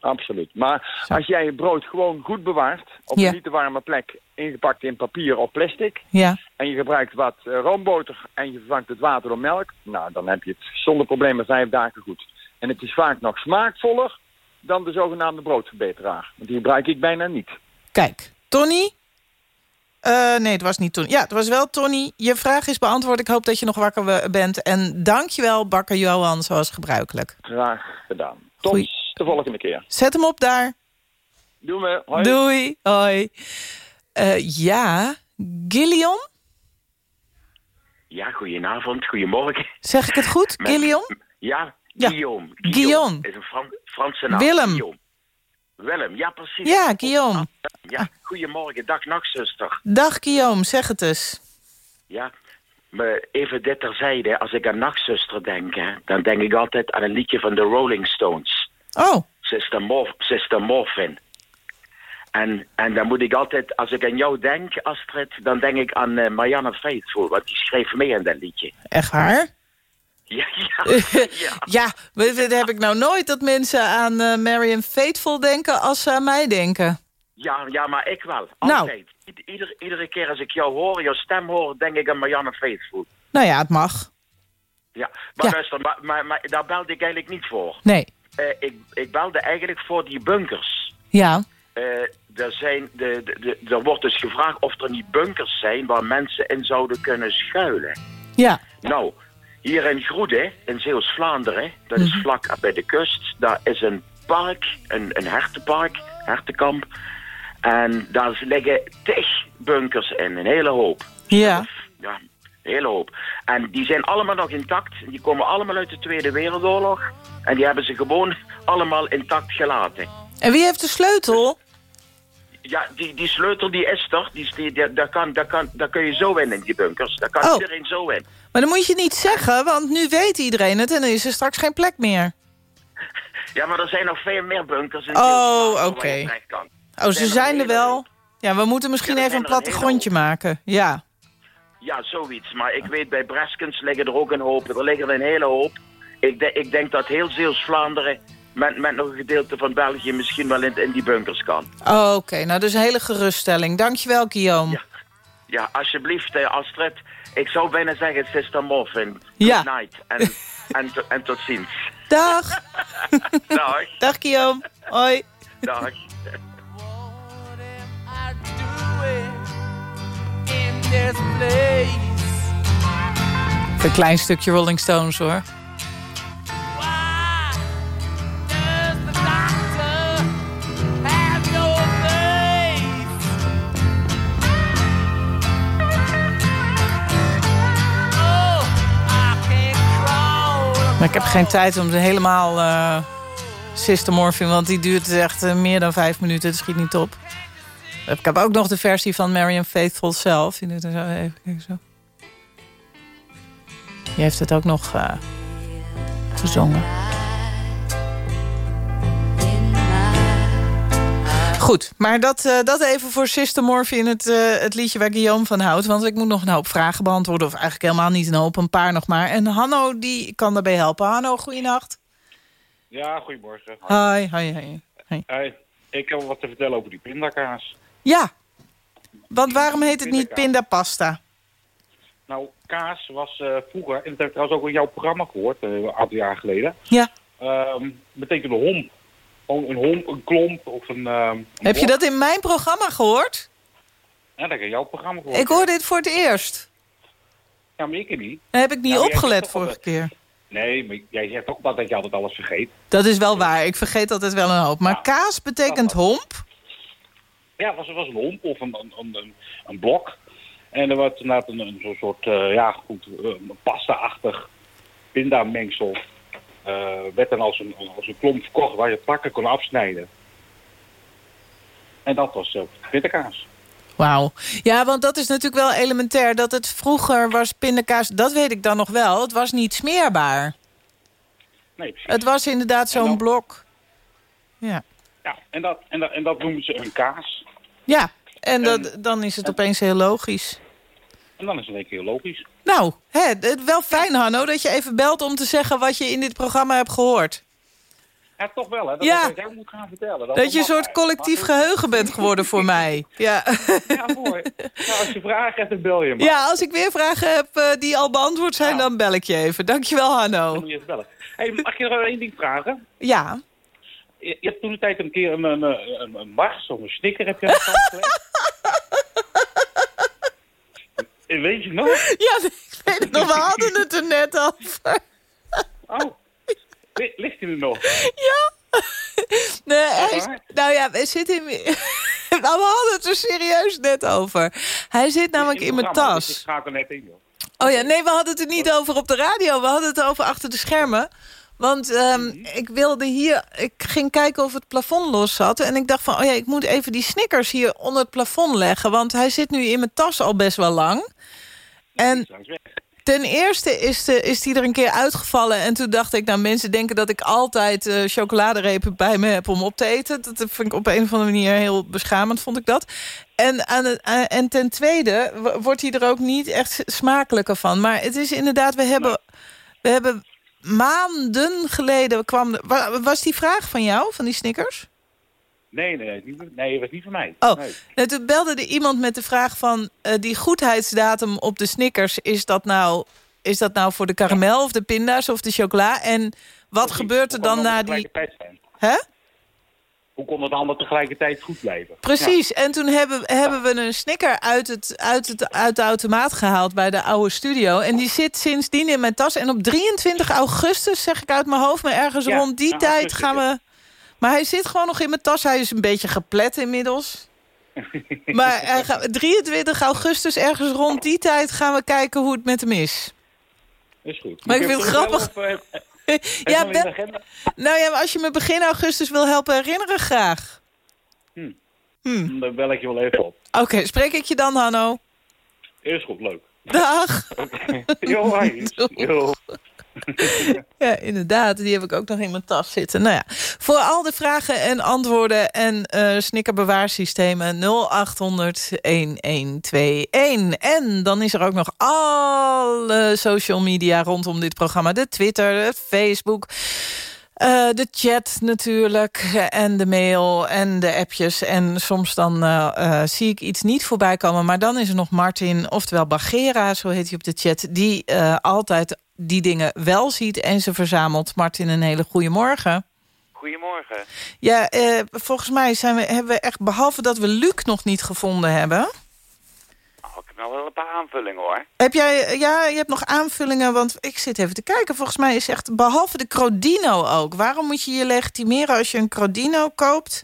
[SPEAKER 16] Absoluut. Maar als jij je brood gewoon goed bewaart, op
[SPEAKER 4] Ja.
[SPEAKER 16] een niet te warme plek, ingepakt in papier of plastic,
[SPEAKER 4] Ja,
[SPEAKER 16] en je gebruikt wat eh, roomboter en je vervangt het water door melk, nou, dan heb je het zonder problemen vijf dagen goed. En het is vaak nog smaakvoller dan de zogenaamde broodverbeteraar. Want die gebruik ik bijna niet.
[SPEAKER 4] kijk. Tony? Eh, nee, het was niet Tony. Ja, het was wel Tony. Je vraag is beantwoord. Ik hoop dat je nog wakker bent. En dankjewel, bakker Johan, zoals gebruikelijk.
[SPEAKER 16] Graag gedaan. Tot
[SPEAKER 4] Goeie.
[SPEAKER 16] de volgende keer.
[SPEAKER 4] Zet hem op daar.
[SPEAKER 16] Doen we. Hoi.
[SPEAKER 4] Doei. Hoi. Eh, ja, Gillion?
[SPEAKER 17] Ja, goedenavond, goedemorgen.
[SPEAKER 4] Zeg ik het goed,
[SPEAKER 17] Met-
[SPEAKER 4] Gillion?
[SPEAKER 17] Ja,
[SPEAKER 4] Ja,
[SPEAKER 17] Guillaume.
[SPEAKER 4] Guillaume.
[SPEAKER 17] is een Fran- Franse naam.
[SPEAKER 4] Willem.
[SPEAKER 17] Guillaume. Willem, ja precies.
[SPEAKER 4] Ja, Guillaume.
[SPEAKER 17] Ja, goedemorgen, dag nachtzuster.
[SPEAKER 4] Dag Guillaume, zeg het eens.
[SPEAKER 17] Ja, maar even dit terzijde. Als ik aan nachtzuster denk, hè, dan denk ik altijd aan een liedje van de Rolling Stones.
[SPEAKER 4] Oh.
[SPEAKER 17] Sister, Morph Sister Morphin. En, en dan moet ik altijd, als ik aan jou denk, Astrid, dan denk ik aan eh, Marianne Faithful, want die schreef mee in dat liedje.
[SPEAKER 4] Echt waar?
[SPEAKER 17] Ja, ja, ja.
[SPEAKER 4] We- heb ik nou nooit dat mensen aan eh Marion Faithful denken als ze aan mij denken.
[SPEAKER 17] Ja, ja, maar ik wel.
[SPEAKER 4] Nou.
[SPEAKER 17] Altijd. Ieder, iedere keer als ik jou hoor, jouw stem hoor, denk ik aan Marianne Faithful.
[SPEAKER 4] Nou ja, het mag.
[SPEAKER 17] Ja, maar
[SPEAKER 4] Ja.
[SPEAKER 17] luister, maar, maar, maar daar belde ik eigenlijk niet voor.
[SPEAKER 4] Nee.
[SPEAKER 17] Eh, ik, ik belde eigenlijk voor die bunkers.
[SPEAKER 4] Ja.
[SPEAKER 17] Eh, er, zijn de, de, de- er wordt dus gevraagd of er niet bunkers zijn waar mensen in zouden kunnen schuilen.
[SPEAKER 4] Ja.
[SPEAKER 17] Nou, hier in Groede, in Zeeuws-Vlaanderen, dat is
[SPEAKER 4] Mhm.
[SPEAKER 17] vlak bij de kust, daar is een park, een, een hertenpark, hertenkamp. En daar liggen tig bunkers in, een hele hoop.
[SPEAKER 4] Ja.
[SPEAKER 17] Ja, een hele hoop. En die zijn allemaal nog intact. Die komen allemaal uit de Tweede Wereldoorlog. En die hebben ze gewoon allemaal intact gelaten.
[SPEAKER 4] En wie heeft de sleutel?
[SPEAKER 17] Ja, die, die sleutel die is er. Die, die- daar, kan, daar, kan, daar kun je zo in, in die bunkers. Daar kan
[SPEAKER 4] Oh.
[SPEAKER 17] iedereen zo in.
[SPEAKER 4] Maar dan moet je niet zeggen, want nu weet iedereen het... en dan is er straks geen plek meer.
[SPEAKER 17] Ja, maar er zijn nog veel meer bunkers in
[SPEAKER 4] Oh, oké. Oh, ze zijn er wel. Ja, we moeten misschien
[SPEAKER 17] Ja,
[SPEAKER 4] even een plattegrondje maken. Ja.
[SPEAKER 17] Ja, zoiets. Maar ik weet, bij Breskens liggen er ook een hoop. Er liggen er een hele hoop. Ik, de- ik denk dat heel Zeeuws-Vlaanderen... Met, met nog een gedeelte van België misschien wel in, in die bunkers kan.
[SPEAKER 4] Oh, Oké, nou dus een hele geruststelling. Dankjewel, Guillaume.
[SPEAKER 17] Ja, alsjeblieft, eh, Astrid. Ik zou bijna zeggen, Sister Morphin. Good
[SPEAKER 4] Ja.
[SPEAKER 17] night. En, en, to- en tot ziens.
[SPEAKER 4] Dag.
[SPEAKER 17] Dag.
[SPEAKER 4] Dag, Guillaume. Hoi.
[SPEAKER 17] Dag.
[SPEAKER 15] in this place.
[SPEAKER 4] Even Een klein stukje Rolling Stones, hoor. Maar ik heb geen tijd om ze helemaal uh, Systemorphine... want die duurt echt uh, meer dan vijf minuten. Het schiet niet op. Ik heb ook nog de versie van Marian Faithful zelf. Die doet er zo even. Die heeft het ook nog uh, gezongen. Goed, maar dat, uh, dat even voor Sister in het, uh, het liedje waar Guillaume van houdt. Want ik moet nog een hoop vragen beantwoorden. Of eigenlijk helemaal niet een hoop, een paar nog maar. En Hanno die kan daarbij helpen. Hanno, goeienacht.
[SPEAKER 18] Ja, goedemorgen.
[SPEAKER 4] Hi, hi, hi.
[SPEAKER 18] hi. hi. Ik heb wat te vertellen over die pindakaas.
[SPEAKER 4] Ja, want waarom heet het niet pindapasta?
[SPEAKER 18] Nou, kaas was uh, vroeger, en dat heb ik trouwens ook in jouw programma gehoord, een aantal jaar geleden.
[SPEAKER 4] Ja.
[SPEAKER 18] Uh, betekende homp. Gewoon een homp, een klomp of een... Uh,
[SPEAKER 4] Heb je dat in mijn programma gehoord?
[SPEAKER 18] Ja, dat heb ik jouw programma gehoord.
[SPEAKER 4] Ik hoorde dit voor het eerst.
[SPEAKER 18] Ja, maar ik niet.
[SPEAKER 4] Dat heb ik niet opgelet vorige keer.
[SPEAKER 18] Nee, maar jij zegt ook wel dat je altijd alles vergeet.
[SPEAKER 4] Dat is wel waar. Ik vergeet altijd wel een hoop. Maar ja, kaas betekent homp?
[SPEAKER 18] Ja, het was, was een homp of een, een, een, een blok. En er was inderdaad een, een soort, uh, ja, goed, uh, pasta-achtig pindamengsel. Uh, werd dan als een, als een klomp verkocht waar je takken kon afsnijden. En dat was uh, pindakaas.
[SPEAKER 4] Wauw. Ja, want dat is natuurlijk wel elementair. Dat het vroeger was pindakaas, dat weet ik dan nog wel. Het was niet smeerbaar.
[SPEAKER 18] Nee, precies.
[SPEAKER 4] Het was inderdaad zo'n blok. Ja.
[SPEAKER 18] Ja, en dat, en, dat, en dat noemen ze een kaas.
[SPEAKER 4] Ja, en, dat, dan is het en, opeens heel logisch.
[SPEAKER 18] En dan is het een keer logisch.
[SPEAKER 4] Nou, hè, wel fijn Hanno dat je even belt om te zeggen wat je in dit programma hebt gehoord.
[SPEAKER 18] Ja, toch wel, hè? Dat
[SPEAKER 4] ja.
[SPEAKER 18] ik moet gaan vertellen. Dat,
[SPEAKER 4] dat je een soort collectief geheugen bent geworden voor mij. Ja,
[SPEAKER 18] ja mooi. Nou, als je vragen hebt, dan bel je maar.
[SPEAKER 4] Ja, als ik weer vragen heb uh, die al beantwoord zijn, ja. dan bel ik je even. Dankjewel, Hanno.
[SPEAKER 18] Dan moet je even bellen. Hey, mag je nog één ding vragen?
[SPEAKER 4] Ja.
[SPEAKER 18] Je, je hebt toen de tijd een keer een, een, een, een mars of een snicker heb je aan de kant gelegd. Weet je nog?
[SPEAKER 4] Ja, ik weet het nog. We hadden het er net over.
[SPEAKER 18] Oh, ligt hij er nog?
[SPEAKER 4] Ja. Nee, hij is, nou ja, we zitten in... nou, we hadden het er serieus net over. Hij zit namelijk in, mijn tas.
[SPEAKER 18] Ik ga er net in, joh.
[SPEAKER 4] Oh ja, nee, we hadden het er niet over op de radio. We hadden het over achter de schermen. Want um, mm -hmm. ik wilde hier... Ik ging kijken of het plafond los zat. En ik dacht van, oh ja, ik moet even die snickers hier onder het plafond leggen. Want hij zit nu in mijn tas al best wel lang. En ten eerste is, de, is die er een keer uitgevallen. En toen dacht ik, nou mensen denken dat ik altijd uh, chocoladerepen bij me heb om op te eten. Dat vind ik op een of andere manier heel beschamend, vond ik dat. En, aan het, aan, en ten tweede wordt hij er ook niet echt smakelijker van. Maar het is inderdaad, we hebben... We hebben maanden geleden kwam... Was die vraag van jou, van die Snickers?
[SPEAKER 18] Nee, nee, niet, nee, het was niet van mij.
[SPEAKER 4] Oh,
[SPEAKER 18] nee.
[SPEAKER 4] nou, toen belde er iemand met de vraag van... Uh, die goedheidsdatum op de Snickers, is dat nou, is dat nou voor de karamel ja. of de pinda's of de chocola? En wat gebeurt er dan na die... Hè?
[SPEAKER 18] Hoe kon het allemaal tegelijkertijd goed blijven?
[SPEAKER 4] Precies, ja. en toen hebben, hebben we een snicker uit, het, uit, het, uit de automaat gehaald bij de oude studio. En die zit sindsdien in mijn tas. En op 23 augustus, zeg ik uit mijn hoofd, maar ergens ja, rond die tijd augustus, gaan we... Maar hij zit gewoon nog in mijn tas. Hij is een beetje geplet inmiddels. maar hij gaat, 23 augustus, ergens rond die tijd... gaan we kijken hoe het met hem is.
[SPEAKER 18] Is goed.
[SPEAKER 4] Maar ik vind het grappig...
[SPEAKER 18] Of, uh,
[SPEAKER 4] ja, ben, nou ja, als je me begin augustus wil helpen herinneren, graag.
[SPEAKER 18] Hm. Hm. Dan bel ik je wel even op.
[SPEAKER 4] Oké, okay, spreek ik je dan, Hanno?
[SPEAKER 18] Is goed, leuk.
[SPEAKER 4] Dag.
[SPEAKER 18] Okay. Jo.
[SPEAKER 4] ja, inderdaad. Die heb ik ook nog in mijn tas zitten. Nou ja, voor al de vragen en antwoorden en uh, snickerbewaarsystemen 0800-1121. En dan is er ook nog alle social media rondom dit programma. De Twitter, de Facebook... Uh, de chat natuurlijk en de mail en de appjes. En soms dan uh, zie ik iets niet voorbij komen. Maar dan is er nog Martin, oftewel Bagera, zo heet hij op de chat... die altijd die dingen wel ziet en ze verzamelt. Martin, een hele goede morgen.
[SPEAKER 19] Goedemorgen.
[SPEAKER 4] Ja, volgens mij zijn we, hebben we echt, behalve dat we Luc nog niet gevonden hebben...
[SPEAKER 19] Oh, ik heb nou wel een paar aanvullingen hoor.
[SPEAKER 4] Heb jij, ja, je hebt nog aanvullingen, want ik zit even te kijken. Volgens mij is echt, behalve de Crodino ook. Waarom moet je je legitimeren als je een Crodino koopt?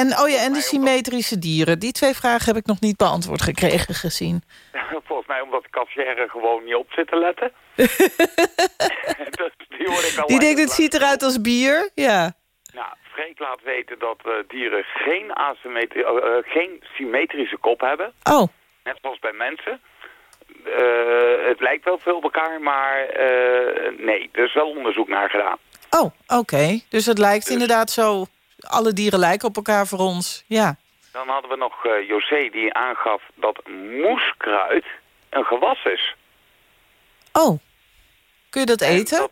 [SPEAKER 4] En, oh ja, en de symmetrische dieren. Die twee vragen heb ik nog niet beantwoord gekregen gezien.
[SPEAKER 19] Volgens mij omdat de kassière gewoon niet op zit te letten. is Die hoor ik al
[SPEAKER 4] Die denkt, het ziet eruit als bier. Ja.
[SPEAKER 19] Nou, Freek laat weten dat eh, dieren geen, asymmetri- eh, eh, geen symmetrische kop hebben.
[SPEAKER 4] Oh.
[SPEAKER 19] Net zoals bij mensen. Het lijkt wel veel op elkaar, maar nee, er is wel onderzoek naar gedaan.
[SPEAKER 4] Oh, oké. Dus het lijkt inderdaad zo... Alle dieren lijken op elkaar voor ons. Ja.
[SPEAKER 19] Dan hadden we nog eh, José die aangaf dat moeskruid een gewas is.
[SPEAKER 4] Oh. Kun je dat eten?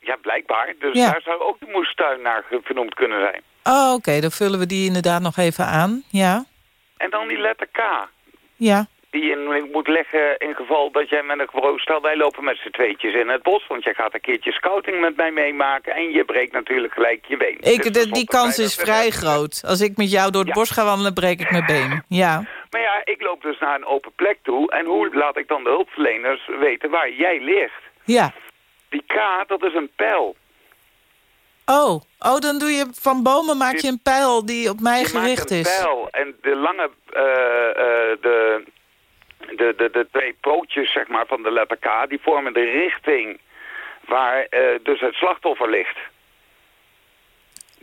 [SPEAKER 19] Ja, blijkbaar. Dus
[SPEAKER 4] Ja.
[SPEAKER 19] daar zou ook de moestuin naar vernoemd kunnen zijn.
[SPEAKER 4] Oh, oké. Dan vullen we die inderdaad nog even aan. Ja.
[SPEAKER 19] En dan die letter K.
[SPEAKER 4] Ja.
[SPEAKER 19] Die je moet leggen in geval dat jij met een gewoon... Stel, wij lopen met z'n tweetjes in het bos... want jij gaat een keertje scouting met mij meemaken... en je breekt natuurlijk gelijk je been.
[SPEAKER 4] Ik,
[SPEAKER 19] Dus
[SPEAKER 4] de, die kans is vrij groot. Als ik met jou door het bos ga wandelen, breek ik mijn been. Ja.
[SPEAKER 19] Maar ja, ik loop dus naar een open plek toe... en hoe laat ik dan de hulpverleners weten waar jij ligt?
[SPEAKER 4] Ja.
[SPEAKER 19] Die K, dat is een pijl.
[SPEAKER 4] Oh. Oh, dan doe je van bomen maak je een pijl die op mij
[SPEAKER 19] Je
[SPEAKER 4] gericht
[SPEAKER 19] maakt een
[SPEAKER 4] is.
[SPEAKER 19] pijl en de lange... eh, eh, de, de, de, de twee pootjes zeg maar, van de letter K... die vormen de richting waar eh, dus het slachtoffer ligt.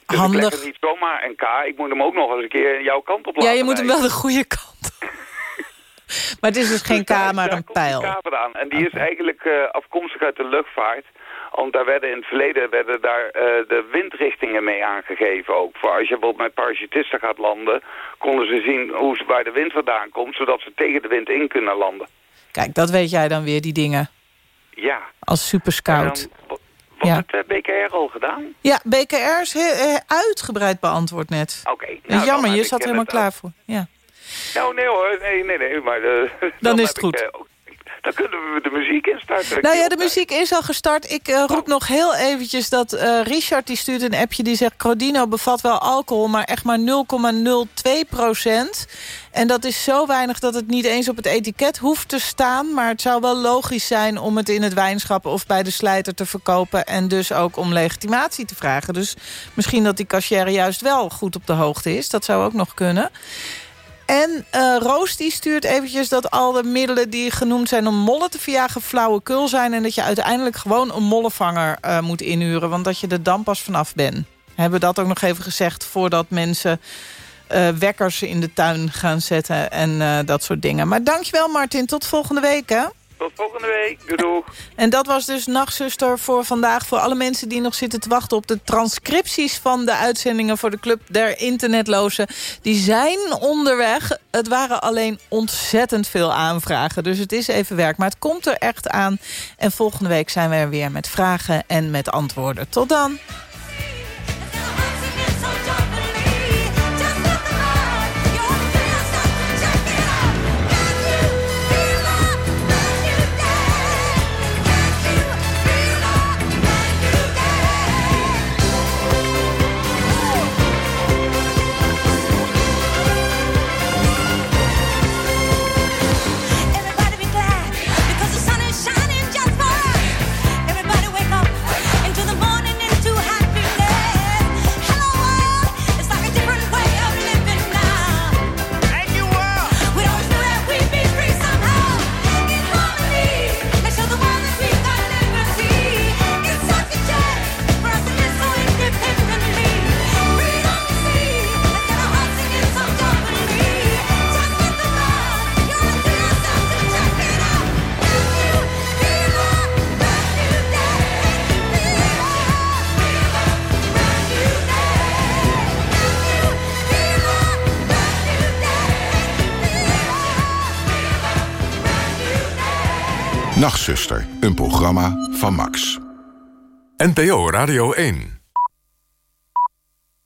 [SPEAKER 19] Dus
[SPEAKER 4] Handig.
[SPEAKER 19] ik leg het niet zomaar een K. Ik moet hem ook nog eens een keer jouw kant op
[SPEAKER 4] Ja,
[SPEAKER 19] laten
[SPEAKER 4] je moet hem wel de goede kant op. maar het is dus geen K, maar een pijl.
[SPEAKER 19] K vandaan. En die is eigenlijk eh, afkomstig uit de luchtvaart. Want daar werden in het verleden werden daar, eh, de windrichtingen mee aangegeven ook. Voor als je bijvoorbeeld met parachutisten gaat landen... konden ze zien hoe, ze- waar de wind vandaan komt... zodat ze tegen de wind in kunnen landen.
[SPEAKER 4] Kijk, dat weet jij dan weer, die dingen.
[SPEAKER 19] Ja.
[SPEAKER 4] Als superscout.
[SPEAKER 19] Dan, was
[SPEAKER 4] Ja.
[SPEAKER 19] het eh, BKR al gedaan?
[SPEAKER 4] Ja, BKR is eh, uitgebreid beantwoord net.
[SPEAKER 19] Oké. Nou, dan
[SPEAKER 4] jammer, je zat er helemaal klaar voor. Ja.
[SPEAKER 19] Nou, nee hoor. Nee, nee, nee. Maar, eh,
[SPEAKER 4] Dan is het goed.
[SPEAKER 19] ik, dan kunnen we de muziek instarten.
[SPEAKER 4] Nou ja, de muziek is al gestart. Ik eh, roep nog heel eventjes dat eh, Richard die stuurt een appje... die zegt Crodino bevat wel alcohol, maar echt maar 0,02 procent. En dat is zo weinig dat het niet eens op het etiket hoeft te staan. Maar het zou wel logisch zijn om het in het wijnschap of bij de slijter te verkopen... en dus ook om legitimatie te vragen. Dus misschien dat die cashier juist wel goed op de hoogte is. Dat zou ook nog kunnen. En eh, Roos die stuurt eventjes dat al de middelen die genoemd zijn... om mollen te verjagen flauwekul zijn... en dat je uiteindelijk gewoon een mollenvanger eh, moet inhuren... want dat je er dan pas vanaf bent. Hebben dat ook nog even gezegd voordat mensen... eh, wekkers in de tuin gaan zetten en dat soort dingen. Maar dankjewel Martin, tot volgende week hè.
[SPEAKER 19] Tot volgende week. Doei.
[SPEAKER 4] En dat was dus Nachtzuster voor vandaag. Voor alle mensen die nog zitten te wachten op de transcripties... van de uitzendingen voor de Club der Internetlozen. Die zijn onderweg. Het waren alleen ontzettend veel aanvragen. Dus het is even werk. Maar het komt er echt aan. En volgende week zijn we er weer met vragen en met antwoorden. Tot dan.
[SPEAKER 2] Nachtzuster, een programma van Max. NPO Radio 1.